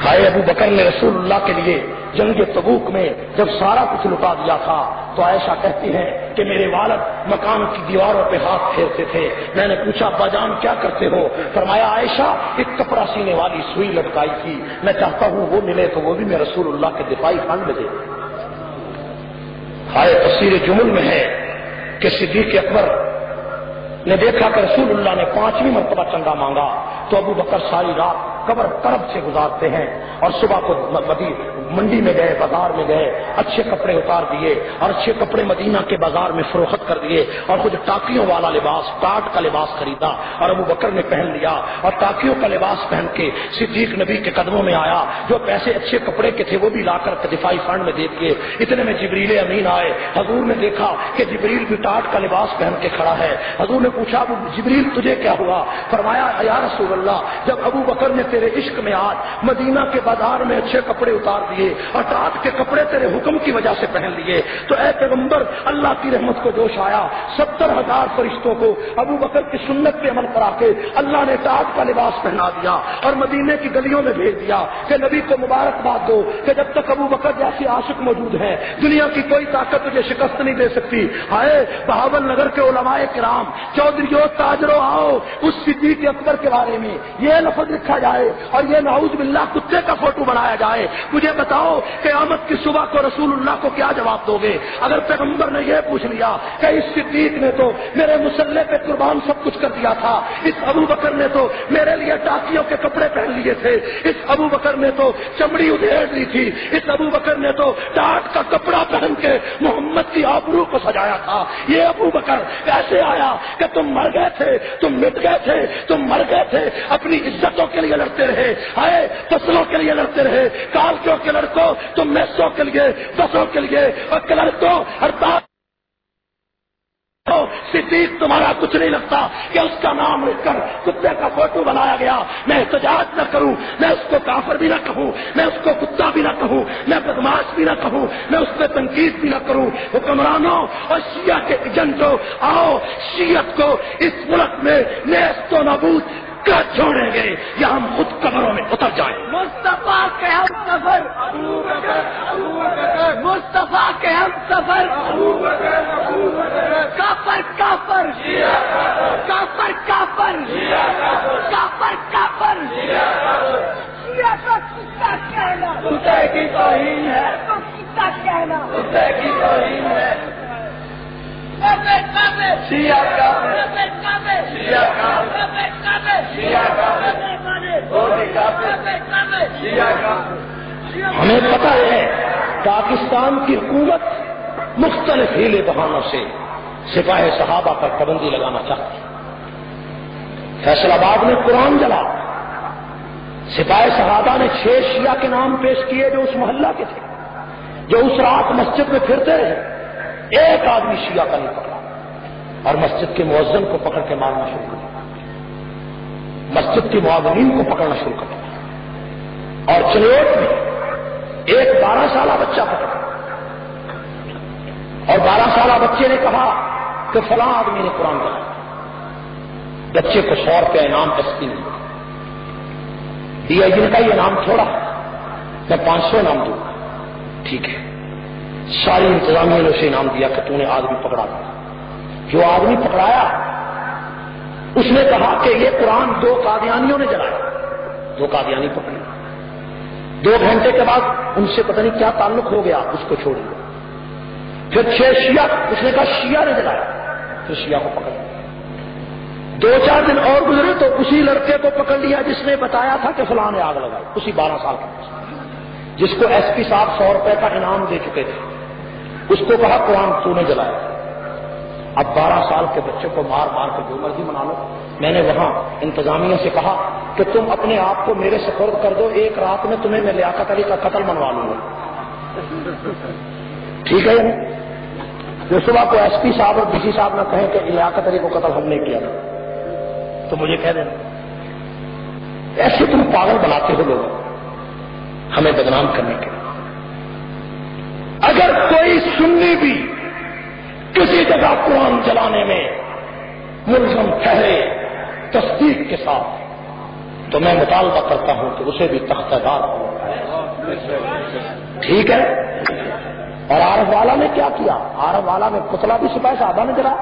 آئے ابو بکر نے رسول اللہ کے لیے جنگ تبوک میں جب سارا کچھ لٹا دیا تھا، تو ایسا کہتی ہے کہ میرے والد مکان کی دیواروں پہ ہاتھ پھیرتے تھے۔ میں نے پوچھا باجان کیا کرتے ہو؟ فرمایا، عائشہ، ایک کپڑا سینے والی سوئی لٹکائی تھی۔ میں چاہتا ہوں وہ ملے تو وہ بھی میں رسول اللہ کے دفاعی فنڈ دے۔ ہائے تصویر جمل میں ہے کہ صدیق اکبر نے دیکھا کہ رسول اللہ نے پانچویں مرتبہ چندہ مانگا تو ابو بکر ساری رات قبر کرب سے گزارتے ہیں اور صبح کو منڈی میں گئے، بازار میں گئے، اچھے کپڑے اتار دیے اور اچھے کپڑے مدینہ کے بازار میں فروخت کر دیے اور کچھ ٹاکیوں والا لباس، ٹاٹ کا لباس خریدا اور ابو بکر نے پہن لیا اور ٹاکیوں کا لباس پہن کے صدیق نبی کے قدموں میں آیا، جو پیسے اچھے کپڑے کے تھے وہ بھی لا کر دفاعی فنڈ میں دے دیے۔ اتنے میں جبریل امین آئے۔ حضور نے دیکھا کہ جبریل بھی ٹاٹ کا لباس پہن کے کھڑا ہے۔ حضور نے پوچھا، ابو جبریل، تجھے کیا ہوا؟ فرمایا، یا رسول اللہ، جب ابو بکر نے تیرے عشق میں آج مدینہ کے بازار میں اچھے کپڑے اتار دیے اور ٹاٹ کے کپڑے تیرے حکم کی وجہ سے پہن لیے، تو اے پیغمبر، اللہ کی رحمت کو جوش آیا۔ ستر ہزار فرشتوں کو ابو بکر کی سنت پہ عمل کرا کے اللہ نے ٹاٹ کا لباس پہنا دیا اور مدینے کی گلیوں میں بھیج دیا کہ نبی کو مبارکباد دو کہ جب تک ابو بکر جیسی عاشق موجود ہے، دنیا کی کوئی طاقت تجھے شکست نہیں دے سکتی۔ ہائے، بہاول نگر کے علماء کرام چودھری تاجروں آؤ اس صدیق اکبر کے بارے میں۔ یہ لفظ لکھا جائے اور یہ نعوذ باللہ کتے کا فوٹو بنایا جائے۔ مجھے بتاؤ کہ آمد کی صبح کو رسول اللہ کو کیا جواب دو گے؟ اگر پیغمبر نے یہ پوچھ لیا کہ اس صدیق نے تو میرے مسلح پہ قربان سب کچھ کر دیا تھا، اس ابو بکر نے تو میرے لیے ٹاکیوں کے کپڑے پہن لیے تھے، اس ابو بکر نے تو چمڑی ادھیڑ لی تھی، اس ابو بکر نے تو ٹاٹ کا کپڑا پہن کے محمد کی آبرو کو سجایا تھا۔ یہ ابو بکر کیسے آیا کہ تم مر گئے تھے، تم مٹ گئے تھے، تم مر گئے تھے۔ اپنی عزتوں کے لیے لڑتے رہے۔ آئے فصلوں کے لیے لڑتے رہے۔ کالچوں کے لڑکوں، تم میسوں کے لیے بسوں کے لیے۔ اور کلرکوں، ہر صدیق تمہارا کچھ نہیں لگتا کہ اس کا نام لکھ کر کتے کا فوٹو بنایا گیا. میں احتجاج نہ کروں. میں اس کو کافر بھی نہ کہوں. میں اس کو کتا بھی نہ کہوں. میں بدماش بھی نہ کہوں. میں اس پہ تنقید بھی نہ کروں. حکمرانوں اور شیعہ کے ایجنٹوں، آؤ شیعت کو اس ملک میں نیست و نبود کر چھوڑیں گے یا ہم خود قبروں میں اتر جائیں۔ مصطفیٰ کے ہم سفر۔ مصطفیٰ کے ہم سفر۔ کافر کافر۔ کافر کافر۔ کافر کافر۔ کہنا۔ کی توہین ہے۔ کہنا۔ کی توہین ہے۔ ہمیں پتا ہے پاکستان کی حکومت مختلف ہیلے بہانوں سے سپاہ صحابہ پر پابندی لگانا چاہتی فیصل آباد میں قرآن جلا۔ سپاہ صحابہ نے چھ شیعہ کے نام پیش کیے جو اس محلہ کے تھے، جو اس رات مسجد میں پھرتے رہے۔ ایک آدمی شیعہ کا نہیں پکڑا اور مسجد کے معذن کو پکڑ کے مارنا شروع کر دیا۔ مسجد کے معاونین کو پکڑنا شروع کر دیا۔ اور چنوٹ میں ایک بارہ سالہ بچہ پکڑا۔ اور بارہ سالہ بچے نے کہا کہ فلاں آدمی نے قرآن پڑھا۔ بچے کو سو روپیہ انعام ایس پی جی نے دیا جن کا یہ نام تھوڑا میں پانچ سو انعام دوں۔ گا ٹھیک ہے۔ ساری انتظامیہ نے اسے انعام دیا کہ تو نے آدمی پکڑا دیا۔ جو آدمی پکڑایا، اس نے کہا کہ یہ قرآن دو قادیانیوں نے جلایا۔ دو قادیانی پکڑے۔ دو گھنٹے کے بعد ان سے پتہ نہیں کیا تعلق ہو گیا، اس کو چھوڑ دیا۔ پھر چھ شیعہ، اس نے کہا شیعہ نے جلایا، پھر شیعہ کو پکڑ لیا۔ دو چار دن اور گزرے تو اسی لڑکے کو پکڑ لیا جس نے بتایا تھا کہ فلاں نے آگ لگائی، اسی بارہ سال کے جس کو ایس پی صاحب سو روپے کا انعام دے چکے تھے۔ اس کو کہا قرآن تو نے جلایا اب بارہ سال کے بچے کو مار مار کے جو مرضی منا لو۔ میں نے وہاں انتظامیہ سے کہا کہ تم اپنے آپ کو میرے سپرد کر دو، ایک رات میں تمہیں میں لیاقت علی کا قتل منوا لوں گا۔ ٹھیک ہے یا نہیں؟ جو صبح کو ایس پی صاحب اور ڈی سی صاحب نہ کہیں کہ لیاقت علی کو قتل ہم نے کیا تھا۔ تو مجھے کہہ دینا۔ ایسے تم پاگل بناتے ہو لوگ ہمیں بدنام کرنے کے لیے۔ اگر کوئی سننی بھی کسی جگہ قرآن چلانے میں ملزم ٹھہرے تصدیق کے ساتھ، تو میں مطالبہ کرتا ہوں کہ اسے بھی تختہ دار ہو۔ ٹھیک ہے؟ اور آرف والا نے کیا کیا؟ آرف والا میں پتلا بھی سپاہی صاحبہ نے جلا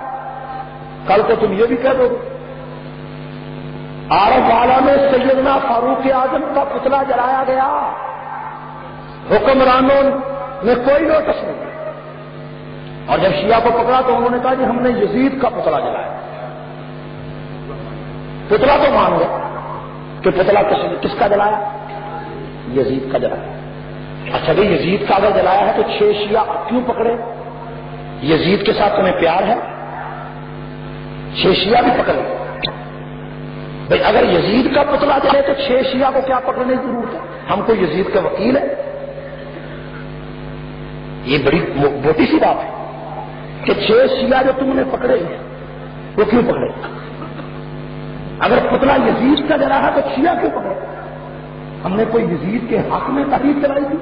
کل کو تم یہ بھی کہہ دو۔ آرف والا میں سیدنا فاروق اعظم کا پتلا جلایا گیا۔ حکمرانوں نے کوئی نوٹس نہیں اور جب شیعہ کو پکڑا تو انہوں نے کہا کہ ہم نے یزید کا پتلا جلایا۔ پتلا تو مان گئے کہ پتلا کس کا جلایا؟ یزید کا جلایا۔ اچھا بھائی، یزید کا اگر جلایا ہے تو چھ شیعہ کیوں پکڑے؟ یزید کے ساتھ تمہیں پیار ہے؟ چھ شیعہ بھی پکڑ بھائی، اگر یزید کا پتلا جلے تو چھ شیعہ کو کیا پکڑنے کی ضرورت ہے؟ ہم کو یزید کا وکیل ہے۔ یہ بڑی موٹی سی بات ہے کہ چھ شیعہ جو تم نے پکڑے ہیں، وہ کیوں پکڑے؟ اگر پتلا یزید کا جلا ہے تو شیعہ کیوں پکڑے؟ ہم نے کوئی یزید کے حق میں تحریر چلائی تھی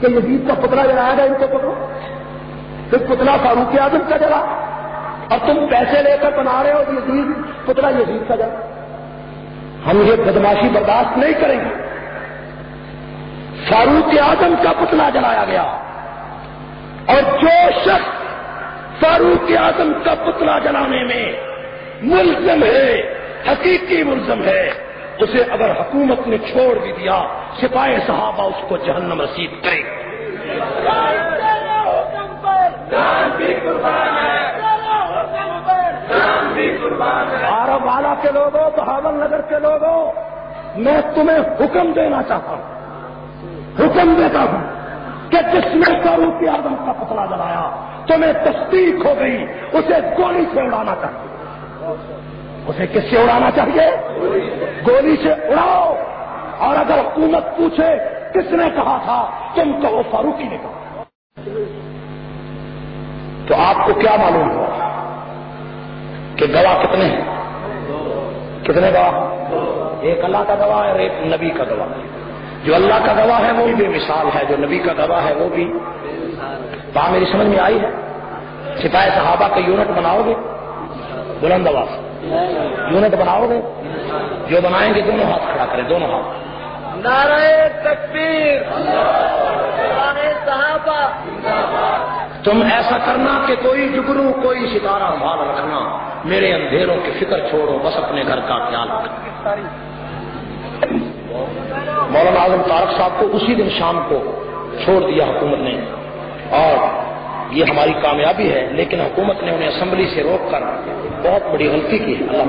کہ یزید کا پتلا جلایا گیا ان کو پکڑو۔ پھر پتلا فاروق اعظم کا جلا اور تم پیسے لے کر بنا رہے ہو یزید پتلا یزید کا جلا ہم یہ بدماشی برداشت نہیں کریں گے۔ فاروق اعظم کا پتلا جلایا گیا۔ اور جو شخص فاروق اعظم کا پتلا جلانے میں ملزم ہے، حقیقی ملزم ہے، اسے اگر حکومت نے چھوڑ بھی دیا، سپاہی صحابہ اس کو جہنم رسید کرے عرب والا کے لوگوں، بہاول نگر کے لوگوں، میں تمہیں حکم دینا چاہتا ہوں۔ حکم دیتا ہوں۔ کہ جس نے فاروق اعظم کا پتلا جلایا، تمہیں تصدیق ہو گئی، اسے گولی سے اڑانا چاہیے۔ اسے کس سے اڑانا چاہیے؟ گولی سے اڑاؤ۔ اور اگر حکومت پوچھے، کس نے کہا تھا؟ تم کو فاروقی نے کہا۔ تو آپ کو کیا معلوم ہوا؟ کہ گواہ کتنے ہیں؟ کتنے گواہ ایک اللہ کا گواہ ہے اور ایک نبی کا گواہ ہے۔ جو اللہ کا گواہ ہے وہ بھی بے مثال ہے جو نبی کا گواہ ہے وہ بھی۔ بات میری سمجھ میں آئی ہے؟ سپاہی صحابہ کا یونٹ بناؤ گے؟ بلند آواز۔ یونٹ بناؤ گے؟ جو بنائیں گے دونوں ہاتھ کھڑا کریں دونوں ہاتھ۔ نعرہ تکبیر۔ نعرہ صحابہ۔ تم ایسا کرنا کہ کوئی جگرو کوئی ستارہ بھال رکھنا۔ میرے اندھیروں کی فکر چھوڑو بس اپنے گھر کا خیال رکھنا۔ مولانا اعظم طارق صاحب کو اسی دن شام کو چھوڑ دیا حکومت نے۔ اور یہ ہماری کامیابی ہے، لیکن حکومت نے انہیں اسمبلی سے روک کر بہت بڑی غلطی کی۔ اللہ